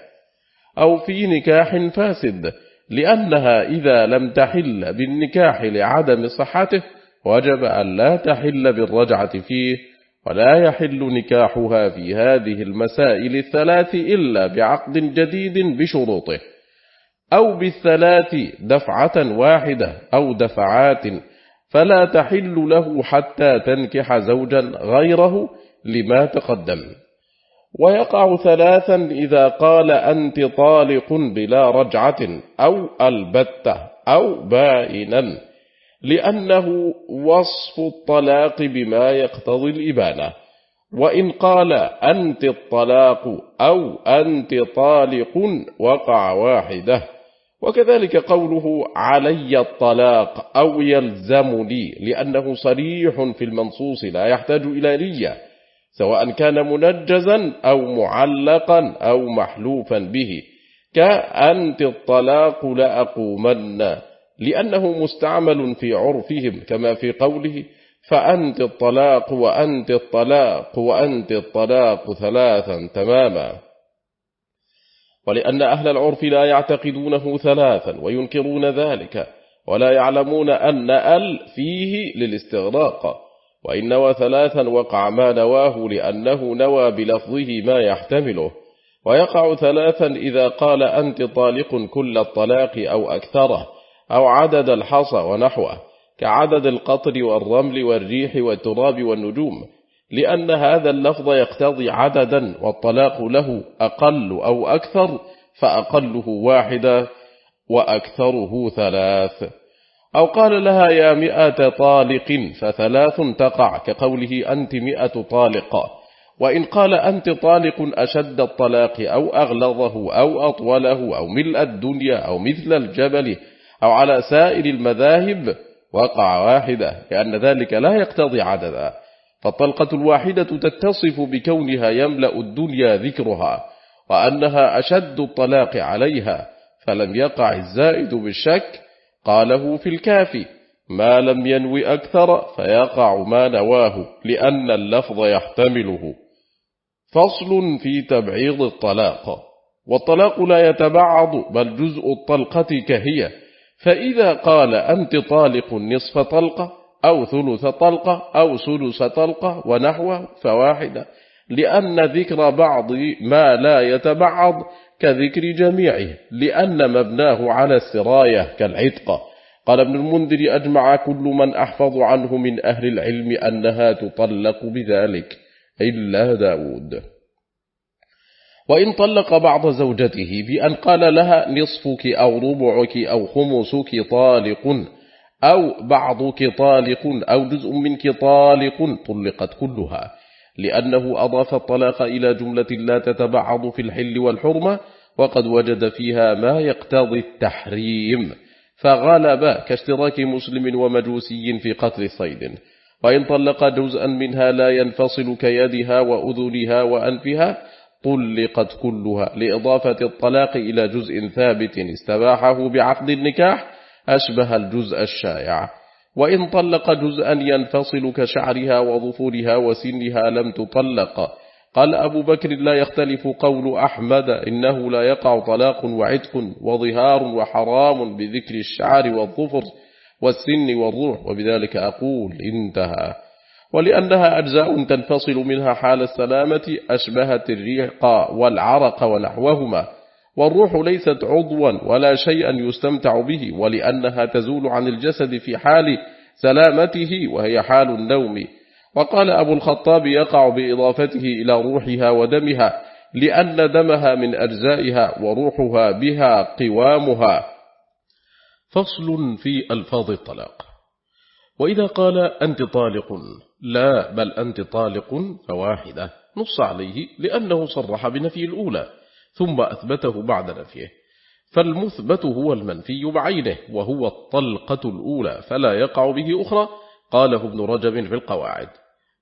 أو في نكاح فاسد لأنها إذا لم تحل بالنكاح لعدم صحته وجب أن لا تحل بالرجعة فيه ولا يحل نكاحها في هذه المسائل الثلاث إلا بعقد جديد بشروطه أو بالثلاث دفعة واحدة أو دفعات فلا تحل له حتى تنكح زوجا غيره لما تقدم. ويقع ثلاثا إذا قال أنت طالق بلا رجعة أو البتة أو بائنا. لأنه وصف الطلاق بما يقتضي الإبانة. وإن قال أنت الطلاق أو أنت طالق وقع واحدة. وكذلك قوله علي الطلاق أو يلزمني لأنه صريح في المنصوص لا يحتاج إلى نية. سواء كان منجزا أو معلقا أو محلوفا به. كأنت الطلاق لأقومن. لأنه مستعمل في عرفهم كما في قوله فأنت الطلاق وأنت الطلاق وأنت الطلاق ثلاثا تماما. ولأن أهل العرف لا يعتقدونه ثلاثا وينكرون ذلك ولا يعلمون أن أل فيه للاستغراق وإن نوى ثلاثا وقع ما نواه لأنه نوى بلفظه ما يحتمله. ويقع ثلاثا إذا قال أنت طالق كل الطلاق أو أكثره أو عدد الحصى ونحوه كعدد القطر والرمل والريح والتراب والنجوم لأن هذا اللفظ يقتضي عددا والطلاق له أقل أو أكثر فأقله واحدة وأكثره ثلاث. أو قال لها يا مئة طالق فثلاث تقع كقوله أنت مئة طالق. وإن قال أنت طالق أشد الطلاق أو أغلظه أو أطوله أو ملء الدنيا أو مثل الجبل أو على سائر المذاهب وقع واحدة لأن ذلك لا يقتضي عددا. فالطلقة الواحدة تتصف بكونها يملأ الدنيا ذكرها وأنها أشد الطلاق عليها فلم يقع الزائد بالشك. قاله في الكافي ما لم ينوي أكثر فيقع ما نواه لأن اللفظ يحتمله. فصل في تبعيض الطلاق. والطلاق لا يتبعض بل جزء الطلقة كهي. فإذا قال أنت طالق نصف طلقة أو ثلث طلقة أو سلس طلقة ونحوه فواحدة لأن ذكر بعض ما لا يتبعض كذكر جميعه لأن مبناه على السراية كالعتق. قال ابن المنذر أجمع كل من أحفظ عنه من أهل العلم أنها تطلق بذلك إلا داود. وإن طلق بعض زوجته بأن قال لها نصفك أو ربعك أو خمسك طالق أو بعضك طالق أو جزء منك طالق طلقت كلها لأنه أضاف الطلاق إلى جملة لا تتبعض في الحل والحرمة وقد وجد فيها ما يقتضي التحريم فغلب كاشتراك مسلم ومجوسي في قتل صيد وإن طلق جزءا منها لا ينفصل كيدها وأذنها وأنفها طلقت كلها لإضافة الطلاق إلى جزء ثابت استباحه بعقد النكاح أشبه الجزء الشائع. وإن طلق جزءا ينفصل كشعرها وظفورها وسنها لم تطلق. قال أبو بكر لا يختلف قول أحمد إنه لا يقع طلاق وعتق وظهار وحرام بذكر الشعر والظفر والسن والروح وبذلك أقول انتهى. ولأنها أجزاء تنفصل منها حال السلامة أشبهت الريق والعرق ونحوهما. والروح ليست عضوا ولا شيئا يستمتع به ولأنها تزول عن الجسد في حال سلامته وهي حال النوم. وقال أبو الخطاب يقع بإضافته إلى روحها ودمها لأن دمها من أجزائها وروحها بها قوامها. فصل في ألفاظ الطلاق. وإذا قال أنت طالق لا بل أنت طالق فواحدة نص عليه لأنه صرح بنفي الأولى ثم أثبته بعد نفيه. فالمثبت هو المنفي بعينه وهو الطلقة الأولى فلا يقع به أخرى قاله ابن رجب في القواعد.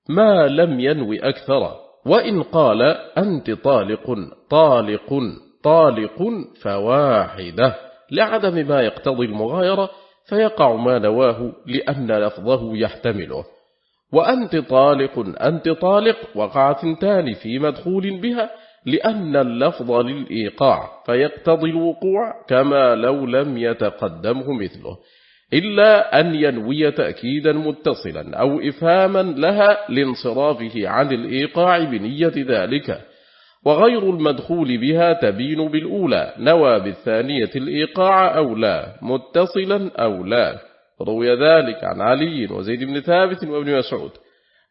ما لم ينوي أكثر وإن قال أنت طالق طالق طالق فواحدة لعدم ما يقتضي المغايرة فيقع ما نواه لأن لفظه يحتمله. وأنت طالق أنت طالق وقع ثنتان في مدخول بها لأن اللفظ للإيقاع فيقتضي الوقوع كما لو لم يتقدمه مثله. إلا أن ينوي تأكيدا متصلا أو إفهاما لها لانصرافه عن الإيقاع بنية ذلك. وغير المدخول بها تبين بالأولى. نوى بالثانية الإيقاع أو لا. متصلا أو لا. روي ذلك عن علي وزيد بن ثابت وابن مسعود.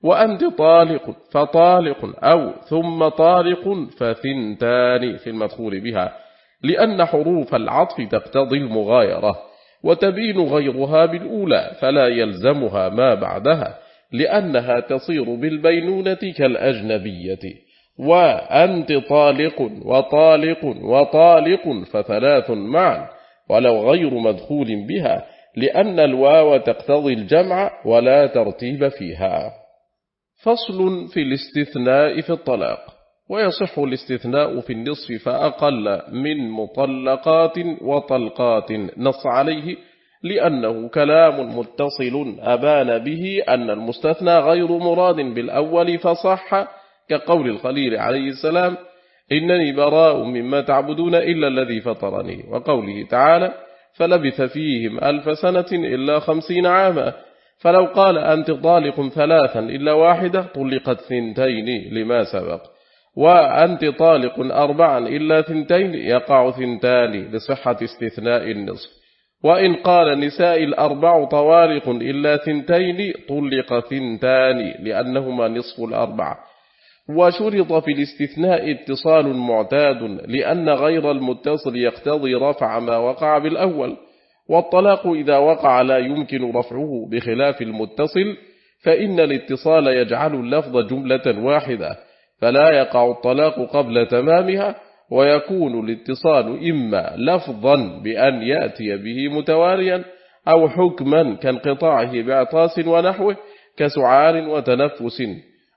وأنت طالق فطالق أو ثم طالق فثنتان في المدخول بها. لأن حروف العطف تقتضي المغايرة وتبين غيرها بالأولى فلا يلزمها ما بعدها لأنها تصير بالبينونة كالأجنبية. وأنت طالق وطالق وطالق فثلاث معا ولو غير مدخول بها لأن الواو تقتضي الجمع ولا ترتيب فيها. فصل في الاستثناء في الطلاق ويصح الاستثناء في النصف فأقل من مطلقات وطلقات نص عليه لأنه كلام متصل أبان به أن المستثنى غير مراد بالأول فصح كقول الخليل عليه السلام إنني براء مما تعبدون إلا الذي فطرني. وقوله تعالى فلبث فيهم ألف سنة إلا خمسين عاما. فلو قال أنت طالق ثلاثا إلا واحدة طلقت ثنتين لما سبق. وأنت طالق أربعا إلا ثنتين يقع ثنتان لصحة استثناء النصف. وإن قال نساء الأربع طوارق إلا ثنتين طلق ثنتان لأنهما نصف الأربع. وشرط في الاستثناء اتصال معتاد لأن غير المتصل يقتضي رفع ما وقع بالأول والطلاق إذا وقع لا يمكن رفعه بخلاف المتصل فإن الاتصال يجعل اللفظ جملة واحدة فلا يقع الطلاق قبل تمامها ويكون الاتصال إما لفظا بأن يأتي به متواريا أو حكما كانقطاعه بعطاس ونحوه كسعار وتنفس.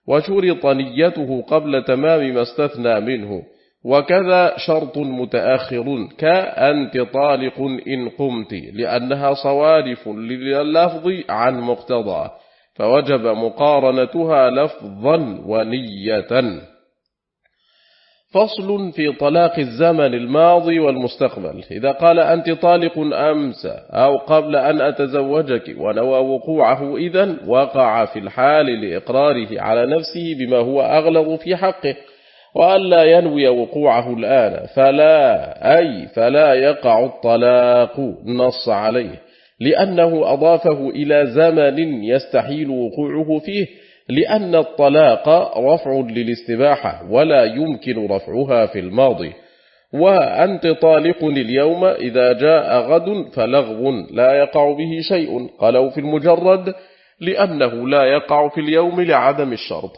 وشرط نيته قبل تمام ما استثنى منه وكذا شرط متأخر كأنت طالق إن قمت لأنها صوارف لللفظ عن مقتضى فوجب مقارنتها لفظا ونية. فصل في طلاق الزمن الماضي والمستقبل. إذا قال أنت طالق أمس أو قبل أن أتزوجك ونوى وقوعه إذن وقع في الحال لإقراره على نفسه بما هو أغلظ في حقه وألا ينوي وقوعه الآن فلا أي فلا يقع الطلاق نص عليه لأنه أضافه إلى زمن يستحيل وقوعه فيه لأن الطلاق رفع للاستباحة ولا يمكن رفعها في الماضي. وأنت طالق اليوم إذا جاء غد فلغو لا يقع به شيء. قالوا في المجرد لأنه لا يقع في اليوم لعدم الشرط.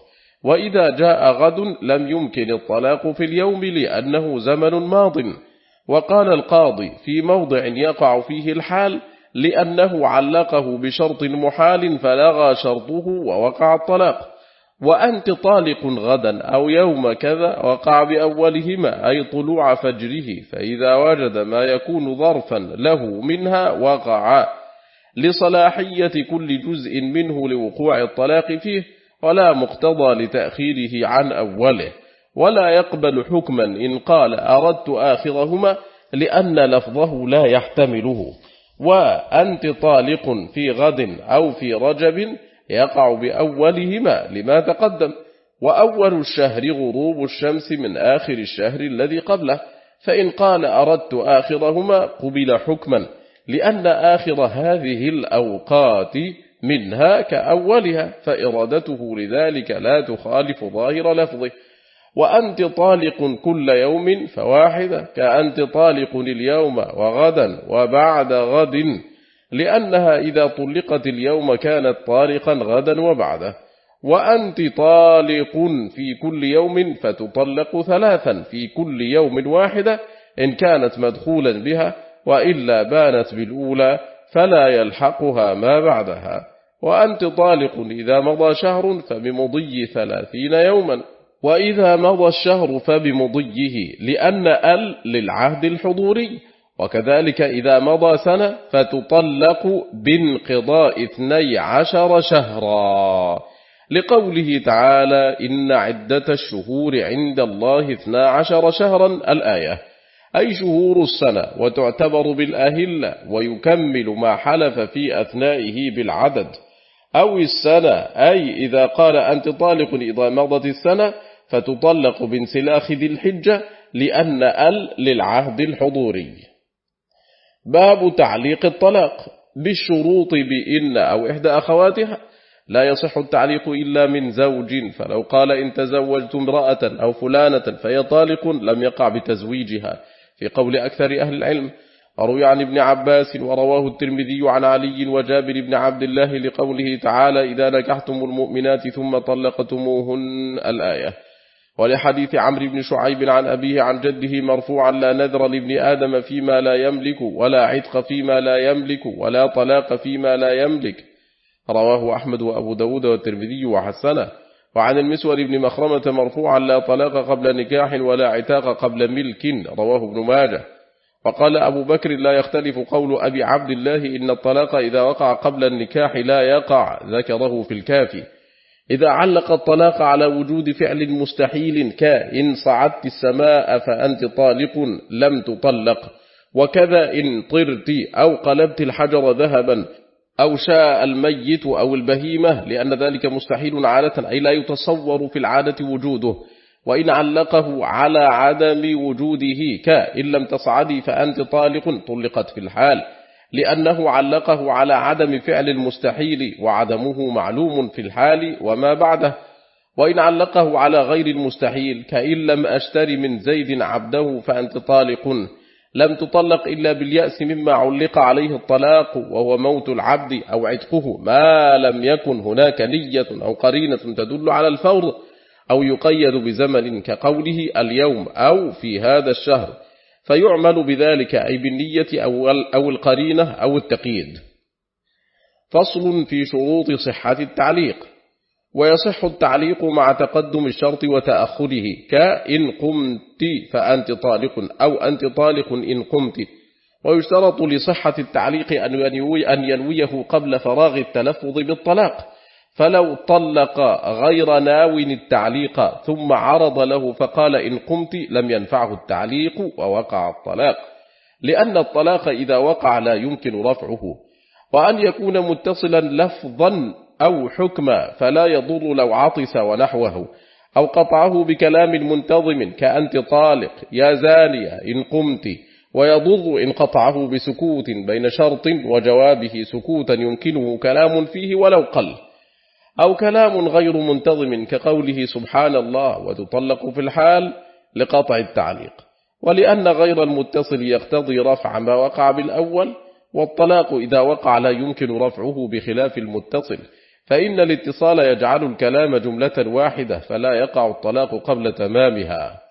وإذا جاء غد لم يمكن الطلاق في اليوم لأنه زمن ماض. وقال القاضي في موضع يقع فيه الحال لأنه علقه بشرط محال فلغى شرطه ووقع الطلاق. وأنت طالق غدا أو يوم كذا وقع بأولهما أي طلوع فجره فإذا وجد ما يكون ظرفا له منها وقع. لصلاحية كل جزء منه لوقوع الطلاق فيه ولا مقتضى لتأخيره عن أوله. ولا يقبل حكما إن قال أردت آخرهما لأن لفظه لا يحتمله. وأنت طالق في غد أو في رجب يقع بأولهما لما تقدم. وأول الشهر غروب الشمس من آخر الشهر الذي قبله. فإن قال أردت آخرهما قبل حكما لأن آخر هذه الأوقات منها كأولها فإرادته لذلك لا تخالف ظاهر لفظه. وأنت طالق كل يوم فواحدة كأنت طالق اليوم وغدا وبعد غد لأنها إذا طلقت اليوم كانت طالقا غدا وبعده. وأنت طالق في كل يوم فتطلق ثلاثا في كل يوم واحدة إن كانت مدخولا بها وإلا بانت بالأولى فلا يلحقها ما بعدها. وأنت طالق إذا مضى شهر فبمضي ثلاثين يوما. وإذا مضى الشهر فبمضيه لأن أل للعهد الحضوري. وكذلك إذا مضى سنة فتطلق بانقضاء اثني عشر شهرا. لقوله تعالى إن عدة الشهور عند الله اثنا عشر شهرا الآية. أي شهور السنة؟ وتعتبر بالأهلة ويكمل ما حلف في أثنائه بالعدد. أو السنة أي إذا قال أنت طالق إذا مضت السنة فتطلق بانسلاخ ذي الحجة لأن أل للعهد الحضوري. باب تعليق الطلاق. بالشروط بإن أو إحدى أخواتها لا يصح التعليق إلا من زوج فلو قال إن تزوجت امرأة أو فلانة فهي طالق لم يقع بتزويجها. في قول أكثر أهل العلم أروي عن ابن عباس ورواه الترمذي عن علي وجابر بن عبد الله لقوله تعالى إذا نكحتم المؤمنات ثم طلقتموهن. الآية. ولحديث عمرو بن شعيب عن أبيه عن جده مرفوعا لا نذر لابن آدم فيما لا يملك ولا عتق فيما لا يملك ولا طلاق فيما لا يملك. رواه أحمد وأبو داود والترمذي وحسنه. وعن المسور بن مخرمة مرفوعا لا طلاق قبل نكاح ولا عتاق قبل ملك رواه ابن ماجه. وقال أبو بكر لا يختلف قول أبي عبد الله إن الطلاق إذا وقع قبل النكاح لا يقع ذكره في الكافي. إذا علق الطلاق على وجود فعل مستحيل كإن صعدت السماء فأنت طالق لم تطلق وكذا إن طرت أو قلبت الحجر ذهبا أو شاء الميت أو البهيمة لأن ذلك مستحيل عادة أي لا يتصور في العادة وجوده وإن علقه على عدم وجوده كإن لم تصعدي فأنت طالق طلقت في الحال. لأنه علقه على عدم فعل المستحيل وعدمه معلوم في الحال وما بعده. وإن علقه على غير المستحيل كإن لم أشتري من زيد عبده فأنت طالق. لم تطلق إلا باليأس مما علق عليه الطلاق وهو موت العبد أو عتقه. ما لم يكن هناك نية أو قرينة تدل على الفور أو يقيد بزمن كقوله اليوم أو في هذا الشهر. فيعمل بذلك أي بالنية أو القرينة أو التقييد. فصل في شروط صحة التعليق. ويصح التعليق مع تقدم الشرط وتأخره كإن قمت فأنت طالق أو أنت طالق إن قمت. ويشترط لصحة التعليق أن ينويه قبل فراغ التلفظ بالطلاق. فلو طلق غير ناو التعليق ثم عرض له فقال إن قمت لم ينفعه التعليق ووقع الطلاق. لأن الطلاق إذا وقع لا يمكن رفعه. وأن يكون متصلا لفظا أو حكما فلا يضر لو عطس ونحوه. أو قطعه بكلام منتظم كأنت طالق. يا زانية إن قمت. ويضر إن قطعه بسكوت بين شرط وجوابه. سكوتا يمكنه كلام فيه ولو قل. أو كلام غير منتظم كقوله سبحان الله وتطلق في الحال لقطع التعليق. ولأن غير المتصل يقتضي رفع ما وقع بالأول والطلاق إذا وقع لا يمكن رفعه بخلاف المتصل فإن الاتصال يجعل الكلام جملة واحدة فلا يقع الطلاق قبل تمامها.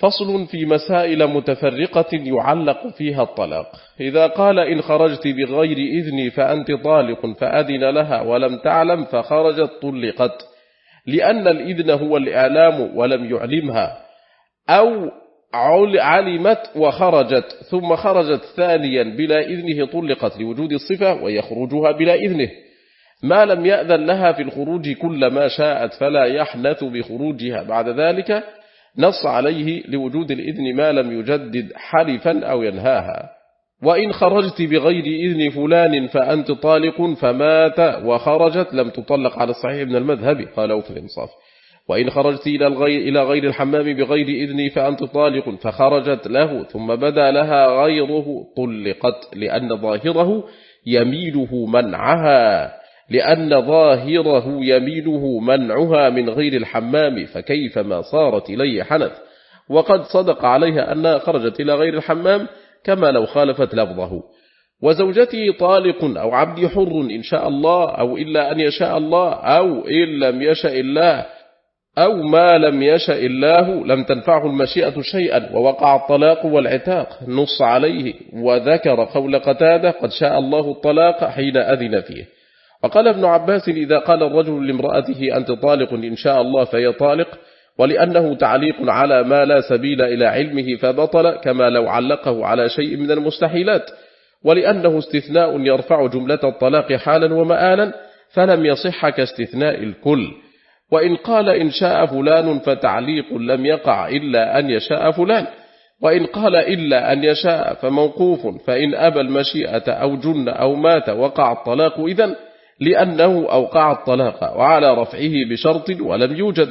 فصل في مسائل متفرقة يعلق فيها الطلاق. إذا قال إن خرجت بغير إذني فأنت طالق فأذن لها ولم تعلم فخرجت طلقت لأن الإذن هو الإعلام ولم يعلمها أو علمت وخرجت ثم خرجت ثانيا بلا إذنه طلقت لوجود الصفة ويخرجها بلا إذنه. ما لم يأذن لها في الخروج كل ما شاءت فلا يحنث بخروجها. بعد ذلك نص عليه لوجود الإذن ما لم يجدد حلفا أو ينهاها. وإن خرجت بغير إذن فلان فأنت طالق فمات وخرجت لم تطلق على الصحيح من المذهب. قالوا في الإنصاف. وإن خرجت إلى الغير, إلى غير الحمام بغير إذن فأنت طالق فخرجت له ثم بدا لها غيره طلقت لأن ظاهره يميله منعها. لأن ظاهره يمينه منعها من غير الحمام فكيف ما صارت إليه حنث؟ وقد صدق عليها أنها خرجت إلى غير الحمام كما لو خالفت لفظه. وزوجتي طالق أو عبد حر إن شاء الله أو إلا أن يشاء الله أو إن لم يشاء الله أو ما لم يشاء الله لم تنفعه المشيئة شيئا ووقع الطلاق والعتاق نص عليه وذكر قول قتادة قد شاء الله الطلاق حين أذن فيه. وقال ابن عباس إذا قال الرجل لامرأته أنت طالق إن شاء الله فهي طالق ولأنه تعليق على ما لا سبيل إلى علمه فبطل كما لو علقه على شيء من المستحيلات ولأنه استثناء يرفع جملة الطلاق حالا ومآلا فلم يصح كاستثناء الكل. وإن قال إن شاء فلان فتعليق لم يقع إلا أن يشاء فلان. وإن قال إلا أن يشاء فموقوف فإن أبى المشيئة أو جن أو مات وقع الطلاق إذن. لأنه أوقع الطلاق وعلى رفعه بشرط ولم يوجد.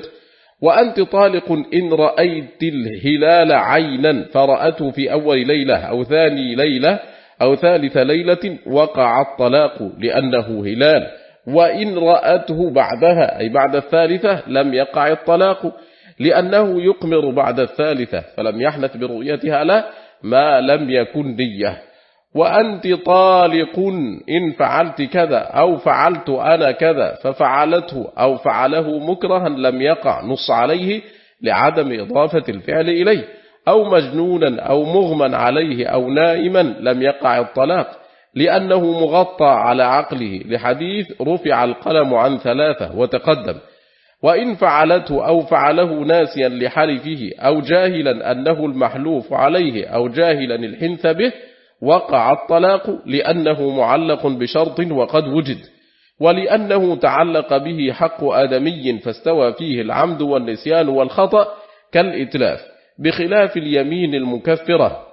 وأنت طالق إن رأيت الهلال عينا فرأته في أول ليلة أو ثاني ليلة أو ثالث ليلة وقع الطلاق لأنه هلال. وإن رأته بعدها أي بعد الثالثة لم يقع الطلاق لأنه يقمر بعد الثالثة فلم يحنث برؤيتها لا ما لم يكن نية. وأنت طالق إن فعلت كذا أو فعلت أنا كذا ففعلته أو فعله مكرها لم يقع نص عليه لعدم إضافة الفعل إليه أو مجنونا أو مغمى عليه أو نائما لم يقع الطلاق لأنه مغطى على عقله لحديث رفع القلم عن ثلاثة وتقدم وإن فعلته أو فعله ناسيا لحلفه أو جاهلا أنه المحلوف عليه أو جاهلا الحنث به وقع الطلاق لأنه معلق بشرط وقد وجد ولأنه تعلق به حق آدمي فاستوى فيه العمد والنسيان والخطأ كالإتلاف بخلاف اليمين المكفرة.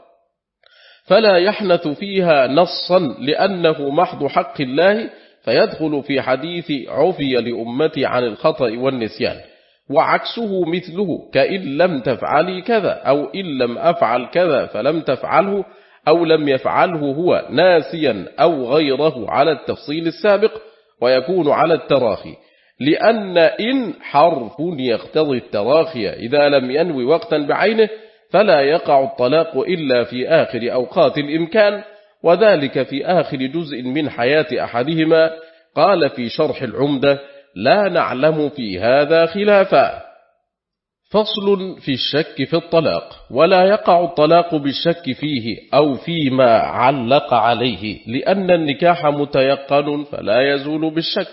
فلا يحنث فيها نصا لأنه محض حق الله فيدخل في حديث عفي لأمتي عن الخطأ والنسيان وعكسه مثله كإن لم تفعلي كذا أو إن لم أفعل كذا فلم تفعله أو لم يفعله هو ناسيا أو غيره على التفصيل السابق ويكون على التراخي. لأن إن حرف يقتضي التراخي إذا لم ينوي وقتا بعينه فلا يقع الطلاق إلا في آخر أوقات الإمكان وذلك في آخر جزء من حياة أحدهما. قال في شرح العمدة لا نعلم في هذا خلافا. فصل في الشك في الطلاق ولا يقع الطلاق بالشك فيه أو فيما علق عليه لأن النكاح متيقن فلا يزول بالشك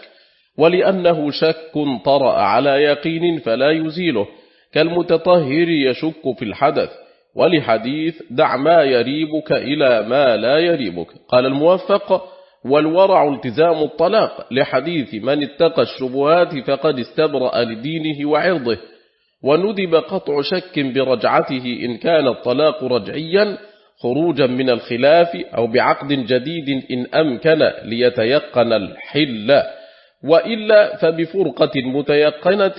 ولأنه شك طرأ على يقين فلا يزيله كالمتطهر يشك في الحدث ولحديث دع ما يريبك إلى ما لا يريبك. قال الموفق والورع التزام الطلاق لحديث من اتقى الشبهات فقد استبرأ لدينه وعرضه. وندب قطع شك برجعته إن كان الطلاق رجعيا خروجا من الخلاف أو بعقد جديد إن أمكن ليتيقن الحل. وإلا فبفرقة متيقنة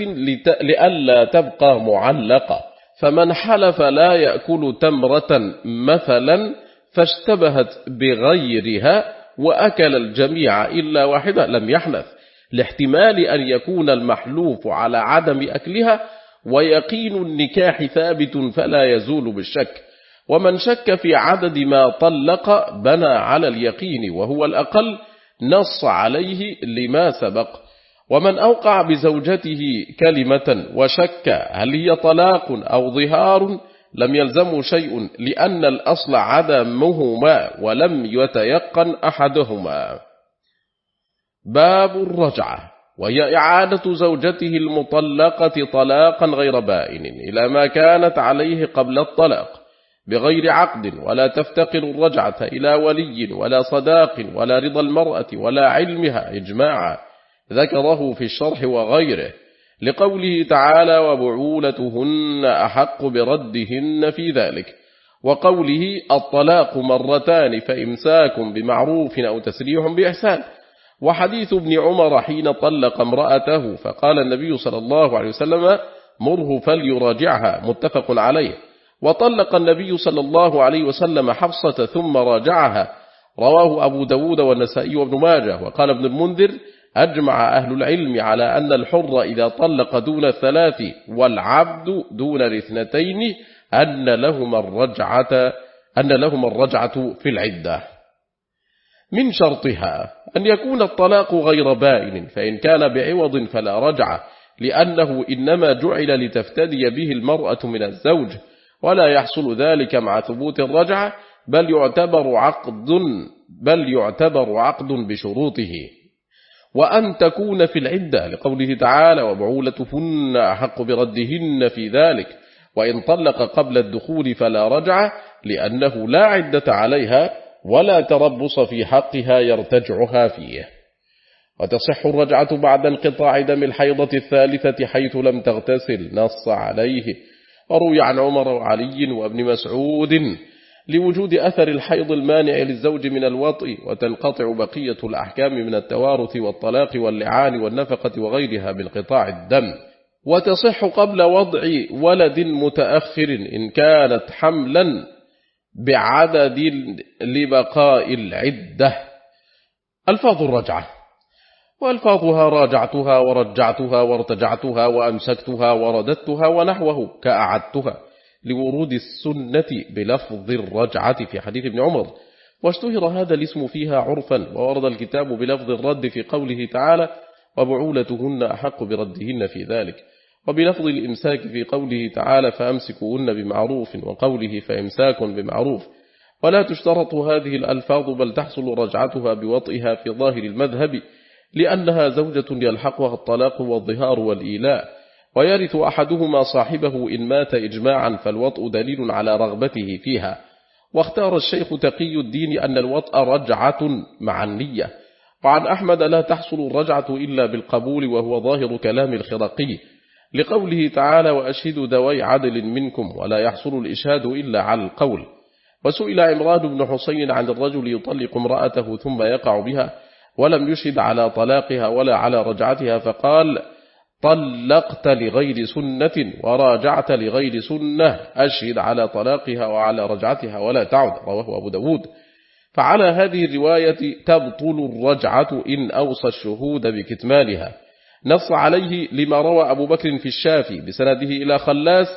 لئلا تبقى معلقة. فمن حلف لا يأكل تمرة مثلا فاشتبهت بغيرها وأكل الجميع إلا واحدة لم يحنث. لاحتمال أن يكون المحلوف على عدم أكلها ويقين النكاح ثابت فلا يزول بالشك. ومن شك في عدد ما طلق بنى على اليقين وهو الأقل نص عليه لما سبق. ومن أوقع بزوجته كلمة وشك هل هي طلاق أو ظهار لم يلزم شيء لأن الأصل عدمهما ولم يتيقن أحدهما. باب الرجعة. وهي إعادة زوجته المطلقة طلاقا غير بائن إلى ما كانت عليه قبل الطلاق بغير عقد ولا تفتقر الرجعة إلى ولي ولا صداق ولا رضا المرأة ولا علمها إجماعا ذكره في الشرح وغيره لقوله تعالى وبعولتهن أحق بردهن في ذلك وقوله الطلاق مرتان فإمساك بمعروف أو تسريح بإحسان وحديث ابن عمر حين طلق امرأته فقال النبي صلى الله عليه وسلم مره فليراجعها. متفق عليه. وطلق النبي صلى الله عليه وسلم حفصة ثم راجعها. رواه أبو داود والنسائي وابن ماجه. وقال ابن المنذر أجمع أهل العلم على أن الحر إذا طلق دون الثلاث والعبد دون الاثنتين أن لهما الرجعة أن لهما الرجعة في العدة. من شرطها أن يكون الطلاق غير بائن فإن كان بعوض فلا رجعة لأنه إنما جعل لتفتدي به المرأة من الزوج ولا يحصل ذلك مع ثبوت الرجعة بل يعتبر عقد بل يعتبر عقد بشروطه. وأن تكون في العدة لقوله تعالى وبعولتهن أحق بردهن في ذلك وإن طلق قبل الدخول فلا رجعة لأنه لا عدة عليها ولا تربص في حقها يرتجعها فيه. وتصح الرجعة بعد انقطاع دم الحيضة الثالثة حيث لم تغتسل نص عليه. وروي عن عمر وعلي وابن مسعود لوجود أثر الحيض المانع للزوج من الوطء وتنقطع بقية الأحكام من التوارث والطلاق واللعان والنفقة وغيرها بانقطاع الدم. وتصح قبل وضع ولد متأخر إن كانت حملا بعدد لبقاء العدة. ألفاظ الرجعة. وألفاظها راجعتها ورجعتها وارتجعتها وأمسكتها ورددتها ونحوه كأعدتها لورود السنة بلفظ الرجعة في حديث ابن عمر. واشتهر هذا الاسم فيها عرفا وورد الكتاب بلفظ الرد في قوله تعالى وبعولتهن أحق بردهن في ذلك وبلفظ الإمساك في قوله تعالى فأمسكوهن بمعروف وقوله فإمساك بمعروف ولا تشترط هذه الألفاظ بل تحصل رجعتها بوطئها في ظاهر المذهب لأنها زوجة يلحقها الطلاق والظهار والإيلاء ويرث أحدهما صاحبه إن مات إجماعا فالوطء دليل على رغبته فيها واختار الشيخ تقي الدين أن الوطء رجعة مع النية وعن أحمد لا تحصل الرجعة إلا بالقبول وهو ظاهر كلام الخرقي لقوله تعالى وأشهدوا ذوي عدل منكم ولا يحصل الإشهاد إلا على القول. وسئل عمران بن حسين عن الرجل يطلق امرأته ثم يقع بها ولم يشهد على طلاقها ولا على رجعتها فقال طلقت لغير سنة وراجعت لغير سنة أشهد على طلاقها وعلى رجعتها ولا تعد. رواه أبو داود. فعلى هذه الرواية تبطل الرجعة إن أوصى الشهود بكتمالها. نص عليه لما روى أبو بكر في الشافي بسنده إلى خلاس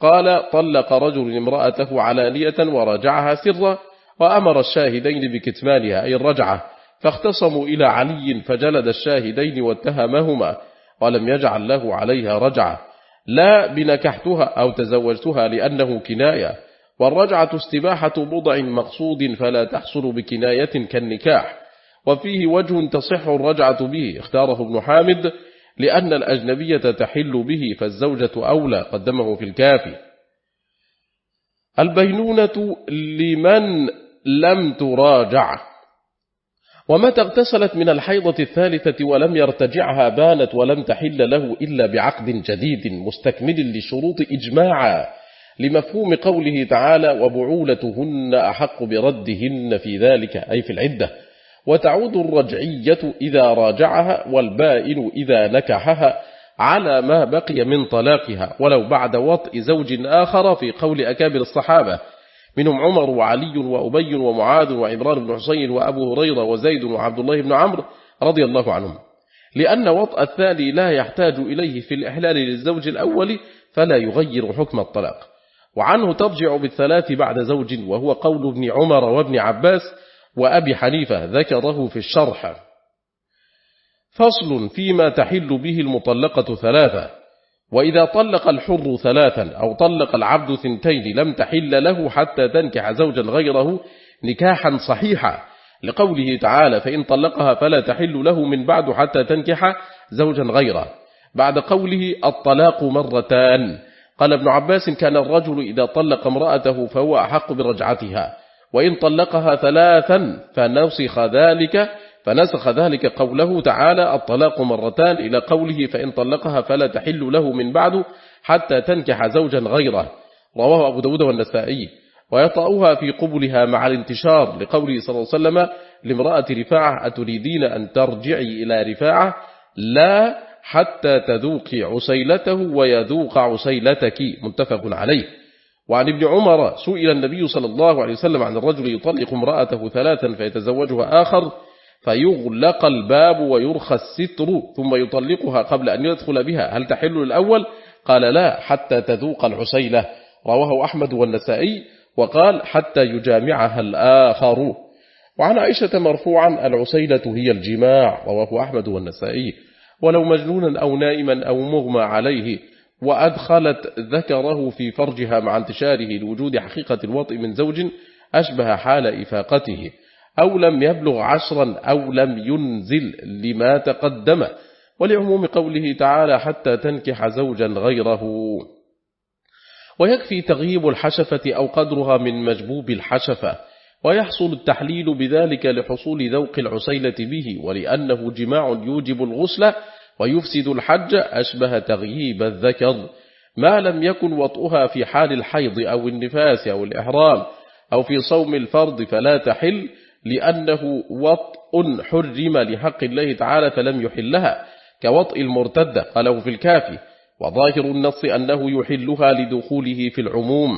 قال طلق رجل امرأته علانية وراجعها سرا وأمر الشاهدين بكتمانها أي الرجعة فاختصموا إلى علي فجلد الشاهدين واتهمهما ولم يجعل له عليها رجعة. لا بنكحتها أو تزوجتها لأنه كناية والرجعة استباحة بضع مقصود فلا تحصل بكناية كالنكاح. وفيه وجه تصح الرجعة به اختاره ابن حامد لأن الأجنبية تحل به فالزوجة أولى قدمه في الكافي. البينونة لمن لم تراجع. ومتى اغتسلت من الحيضة الثالثة ولم يرتجعها بانت ولم تحل له إلا بعقد جديد مستكمل لشروط إجماعا لمفهوم قوله تعالى وبعولتهن أحق بردهن في ذلك. أي في العدة. وتعود الرجعية إذا راجعها والبائن إذا نكحها على ما بقي من طلاقها ولو بعد وطء زوج آخر في قول أكابر الصحابة منهم عمر وعلي وأبي ومعاذ وعمران بن حسين وأبو هريرة وزيد وعبد الله بن عمرو رضي الله عنهم. لأن وطء الثاني لا يحتاج إليه في الإحلال للزوج الأول فلا يغير حكم الطلاق. وعنه ترجع بالثلاث بعد زوج وهو قول ابن عمر وابن عباس وأبي حنيفة ذكره في الشرح. فصل فيما تحل به المطلقة ثلاثة وإذا طلق الحر ثلاثا أو طلق العبد ثنتين لم تحل له حتى تنكح زوجا غيره نكاحا صحيحا لقوله تعالى فإن طلقها فلا تحل له من بعد حتى تنكح زوجا غيره بعد قوله الطلاق مرتان قال ابن عباس كان الرجل إذا طلق امرأته فهو أحق برجعتها وإن طلقها ثلاثا فنسخ ذلك فنسخ ذلك قوله تعالى الطلاق مرتان إلى قوله فإن طلقها فلا تحل له من بعد حتى تنكح زوجا غيره رواه أبو داود والنسائي. ويطأها في قبلها مع الانتشار لقوله صلى الله عليه وسلم لامرأة رفاعة أتريدين أن ترجعي إلى رفاعة؟ لا حتى تذوقي عسيلته ويذوق عسيلتك متفق عليه. وعن ابن عمر سئل النبي صلى الله عليه وسلم عن الرجل يطلق امرأته ثلاثا فيتزوجها آخر فيغلق الباب يرخى الستر ثم يطلقها قبل أن يدخل بها. هل تحل الأول؟ قال لا حتى تذوق العسيلة. رواه أحمد والنسائي وقال حتى يجامعها الآخر. وعن عائشة مرفوعا العسيلة هي الجماع. رواه أحمد والنسائي. ولو مجنونا أو نائما أو مغمى عليه وأدخلت ذكره في فرجها مع انتشاره لوجود حقيقة الوطء من زوج أشبه حال إفاقته أو لم يبلغ عشرا أو لم ينزل لما تقدم ولعموم قوله تعالى حتى تنكح زوجا غيره. ويكفي تغييب الحشفة أو قدرها من مجبوب الحشفة ويحصل التحليل بذلك لحصول ذوق العسيلة به ولأنه جماع يوجب الغسل ويفسد الحج أشبه تغييب الذكر ما لم يكن وطئها في حال الحيض أو النفاس أو الإحرام أو في صوم الفرض فلا تحل لأنه وطء حرم لحق الله تعالى فلم يحلها كوطء المرتدة قاله في الكافي وظاهر النص أنه يحلها لدخوله في العموم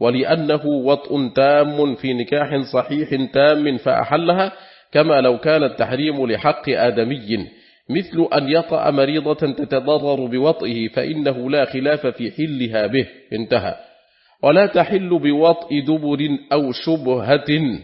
ولأنه وطء تام في نكاح صحيح تام فأحلها كما لو كان التحريم لحق آدمي. مثل أن يطأ مريضة تتضرر بوطئه فإنه لا خلاف في حلها به. انتهى. ولا تحل بوطء دبر أو شبهة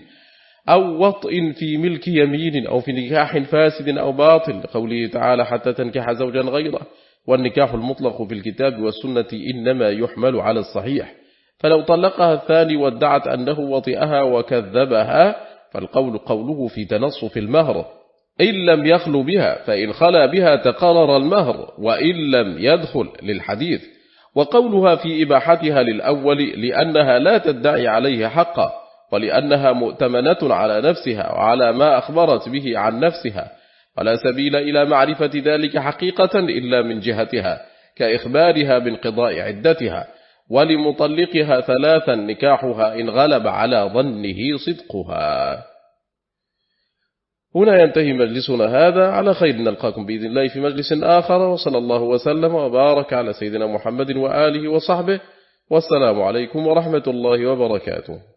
أو وطء في ملك يمين أو في نكاح فاسد أو باطل. لقوله تعالى حتى تنكح زوجا غيره. والنكاح المطلق في الكتاب والسنة إنما يحمل على الصحيح. فلو طلقها الثاني وادعت أنه وطئها وكذبها فالقول قوله في تنصف المهر. إن لم يخلو بها فإن خلا بها تقرر المهر وإن لم يدخل للحديث. وقولها في إباحتها للأول لأنها لا تدعي عليه حقا ولأنها مؤتمنة على نفسها وعلى ما أخبرت به عن نفسها. ولا سبيل إلى معرفة ذلك حقيقة إلا من جهتها كإخبارها بانقضاء عدتها. ولمطلقها ثلاثا نكاحها إن غلب على ظنه صدقها. هنا ينتهي مجلسنا هذا. على خير نلقاكم بإذن الله في مجلس آخر. وصلى الله وسلم وبارك على سيدنا محمد وآله وصحبه. والسلام عليكم ورحمة الله وبركاته.